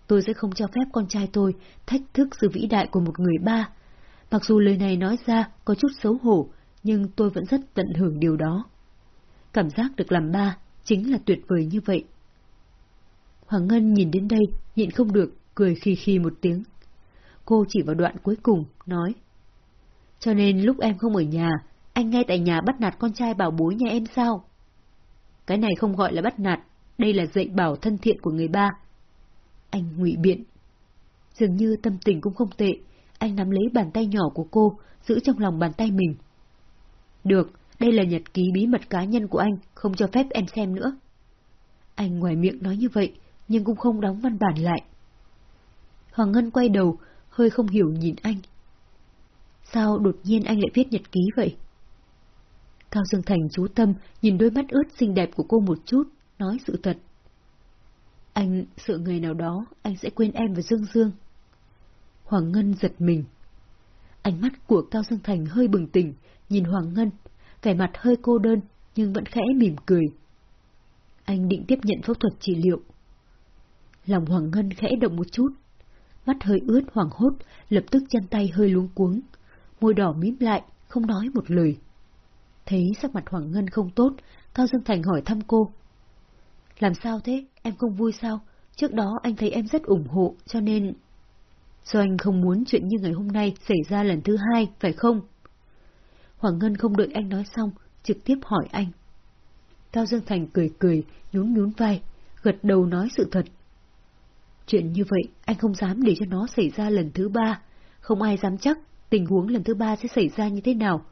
Tôi sẽ không cho phép con trai tôi thách thức sự vĩ đại của một người ba. Mặc dù lời này nói ra có chút xấu hổ, nhưng tôi vẫn rất tận hưởng điều đó. Cảm giác được làm ba chính là tuyệt vời như vậy. Hoàng Ngân nhìn đến đây, nhịn không được, cười khi khi một tiếng. Cô chỉ vào đoạn cuối cùng, nói. Cho nên lúc em không ở nhà, anh ngay tại nhà bắt nạt con trai bảo bối nhà em sao? Cái này không gọi là bắt nạt, đây là dạy bảo thân thiện của người ba. Anh ngụy biện. Dường như tâm tình cũng không tệ, anh nắm lấy bàn tay nhỏ của cô, giữ trong lòng bàn tay mình. Được, đây là nhật ký bí mật cá nhân của anh, không cho phép em xem nữa. Anh ngoài miệng nói như vậy, nhưng cũng không đóng văn bản lại. Hoàng Ngân quay đầu, hơi không hiểu nhìn anh. Sao đột nhiên anh lại viết nhật ký vậy? Cao Dương Thành chú tâm nhìn đôi mắt ướt xinh đẹp của cô một chút, nói sự thật. Anh sợ người nào đó, anh sẽ quên em và Dương Dương. Hoàng Ngân giật mình. Ánh mắt của Cao Dương Thành hơi bừng tỉnh, nhìn Hoàng Ngân, vẻ mặt hơi cô đơn, nhưng vẫn khẽ mỉm cười. Anh định tiếp nhận phẫu thuật trị liệu. Lòng Hoàng Ngân khẽ động một chút, mắt hơi ướt hoảng hốt, lập tức chân tay hơi luống cuống, môi đỏ mím lại, không nói một lời. Thấy sắc mặt Hoàng Ngân không tốt, Cao Dương Thành hỏi thăm cô. Làm sao thế? Em không vui sao? Trước đó anh thấy em rất ủng hộ, cho nên... Do anh không muốn chuyện như ngày hôm nay xảy ra lần thứ hai, phải không? Hoàng Ngân không đợi anh nói xong, trực tiếp hỏi anh. Cao Dương Thành cười cười, nhún nhún vai, gật đầu nói sự thật. Chuyện như vậy, anh không dám để cho nó xảy ra lần thứ ba. Không ai dám chắc tình huống lần thứ ba sẽ xảy ra như thế nào.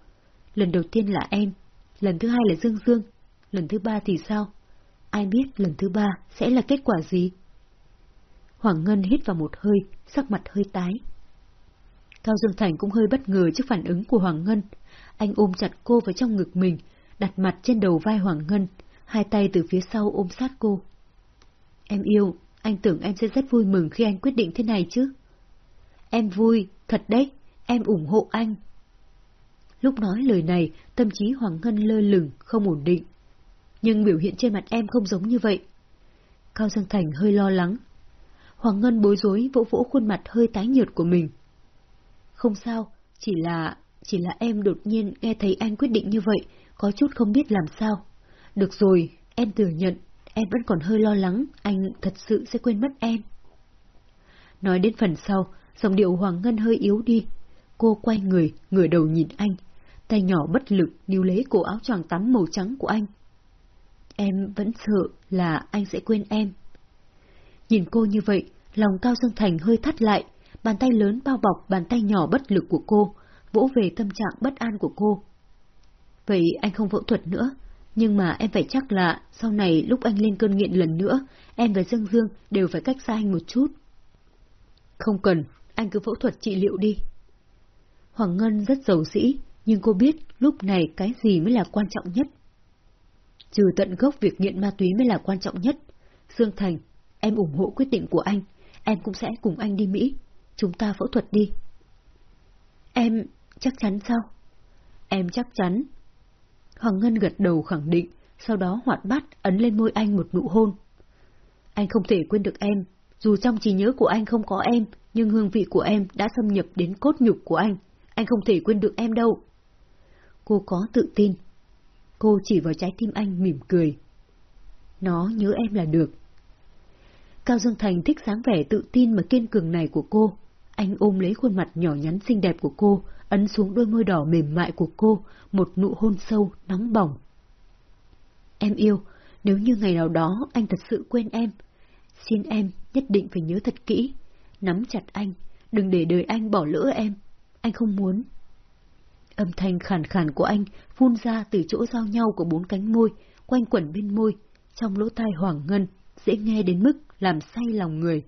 Lần đầu tiên là em, lần thứ hai là Dương Dương, lần thứ ba thì sao? Ai biết lần thứ ba sẽ là kết quả gì? Hoàng Ngân hít vào một hơi, sắc mặt hơi tái. Cao Dương Thành cũng hơi bất ngờ trước phản ứng của Hoàng Ngân. Anh ôm chặt cô vào trong ngực mình, đặt mặt trên đầu vai Hoàng Ngân, hai tay từ phía sau ôm sát cô. Em yêu, anh tưởng em sẽ rất vui mừng khi anh quyết định thế này chứ. Em vui, thật đấy, em ủng hộ anh. Lúc nói lời này, tâm trí Hoàng Ngân lơ lửng, không ổn định. Nhưng biểu hiện trên mặt em không giống như vậy. Cao Dương Thành hơi lo lắng. Hoàng Ngân bối rối vỗ vỗ khuôn mặt hơi tái nhợt của mình. Không sao, chỉ là... chỉ là em đột nhiên nghe thấy anh quyết định như vậy, có chút không biết làm sao. Được rồi, em thừa nhận, em vẫn còn hơi lo lắng, anh thật sự sẽ quên mất em. Nói đến phần sau, dòng điệu Hoàng Ngân hơi yếu đi. Cô quay người, ngửa đầu nhìn anh, tay nhỏ bất lực níu lấy cổ áo choàng tắm màu trắng của anh. Em vẫn sợ là anh sẽ quên em. Nhìn cô như vậy, lòng Cao Dương Thành hơi thắt lại, bàn tay lớn bao bọc bàn tay nhỏ bất lực của cô, vỗ về tâm trạng bất an của cô. Vậy anh không phẫu thuật nữa, nhưng mà em phải chắc là sau này lúc anh lên cơn nghiện lần nữa, em và Dương Dương đều phải cách xa anh một chút. Không cần, anh cứ phẫu thuật trị liệu đi. Hoàng Ngân rất giàu sĩ, nhưng cô biết lúc này cái gì mới là quan trọng nhất. Trừ tận gốc việc nghiện ma túy mới là quan trọng nhất. Dương Thành, em ủng hộ quyết định của anh, em cũng sẽ cùng anh đi Mỹ. Chúng ta phẫu thuật đi. Em chắc chắn sao? Em chắc chắn. Hoàng Ngân gật đầu khẳng định, sau đó hoạt bát ấn lên môi anh một nụ hôn. Anh không thể quên được em, dù trong trí nhớ của anh không có em, nhưng hương vị của em đã xâm nhập đến cốt nhục của anh. Anh không thể quên được em đâu. Cô có tự tin. Cô chỉ vào trái tim anh mỉm cười. Nó nhớ em là được. Cao Dương Thành thích dáng vẻ tự tin mà kiên cường này của cô. Anh ôm lấy khuôn mặt nhỏ nhắn xinh đẹp của cô, ấn xuống đôi môi đỏ mềm mại của cô, một nụ hôn sâu, nóng bỏng. Em yêu, nếu như ngày nào đó anh thật sự quên em, xin em nhất định phải nhớ thật kỹ, nắm chặt anh, đừng để đời anh bỏ lỡ em, anh không muốn. Âm thanh khàn khàn của anh phun ra từ chỗ giao nhau của bốn cánh môi, quanh quẩn bên môi, trong lỗ tai hoàng ngân, dễ nghe đến mức làm say lòng người.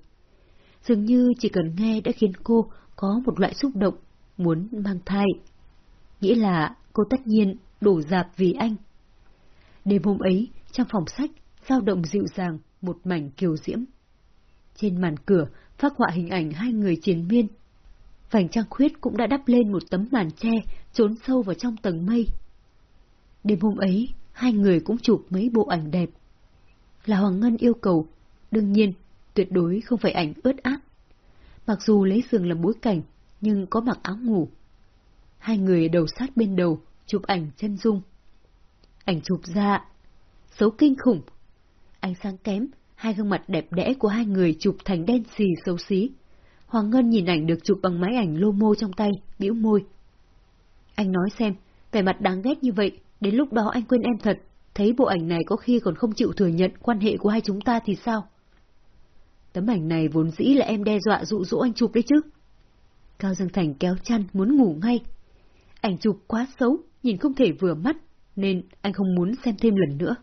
Dường như chỉ cần nghe đã khiến cô có một loại xúc động, muốn mang thai. Nghĩa là cô tất nhiên đổ dạp vì anh. Đêm hôm ấy, trong phòng sách, dao động dịu dàng, một mảnh kiều diễm. Trên màn cửa, phát họa hình ảnh hai người chiến miên. Vành trăng khuyết cũng đã đắp lên một tấm màn tre, trốn sâu vào trong tầng mây. Đêm hôm ấy, hai người cũng chụp mấy bộ ảnh đẹp. Là Hoàng Ngân yêu cầu, đương nhiên, tuyệt đối không phải ảnh ướt át. Mặc dù lấy giường làm bối cảnh, nhưng có mặc áo ngủ. Hai người đầu sát bên đầu, chụp ảnh chân dung. Ảnh chụp ra, xấu kinh khủng. Ánh sáng kém, hai gương mặt đẹp đẽ của hai người chụp thành đen xì xấu xí. Hoàng Ngân nhìn ảnh được chụp bằng máy ảnh lô mô trong tay, bĩu môi. Anh nói xem, vẻ mặt đáng ghét như vậy, đến lúc đó anh quên em thật, thấy bộ ảnh này có khi còn không chịu thừa nhận quan hệ của hai chúng ta thì sao? Tấm ảnh này vốn dĩ là em đe dọa dụ dỗ anh chụp đấy chứ. Cao Dương Thành kéo chăn muốn ngủ ngay. Ảnh chụp quá xấu, nhìn không thể vừa mắt, nên anh không muốn xem thêm lần nữa.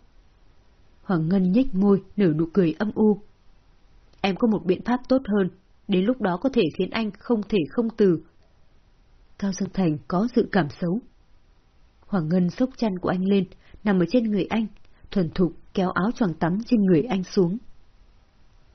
Hoàng Ngân nhếch môi, nở nụ cười âm u. Em có một biện pháp tốt hơn, đến lúc đó có thể khiến anh không thể không từ. Cao Dương Thành có dự cảm xấu. Hoàng Ngân xốc chăn của anh lên, nằm ở trên người anh, thuần thục kéo áo choàng tắm trên người anh xuống.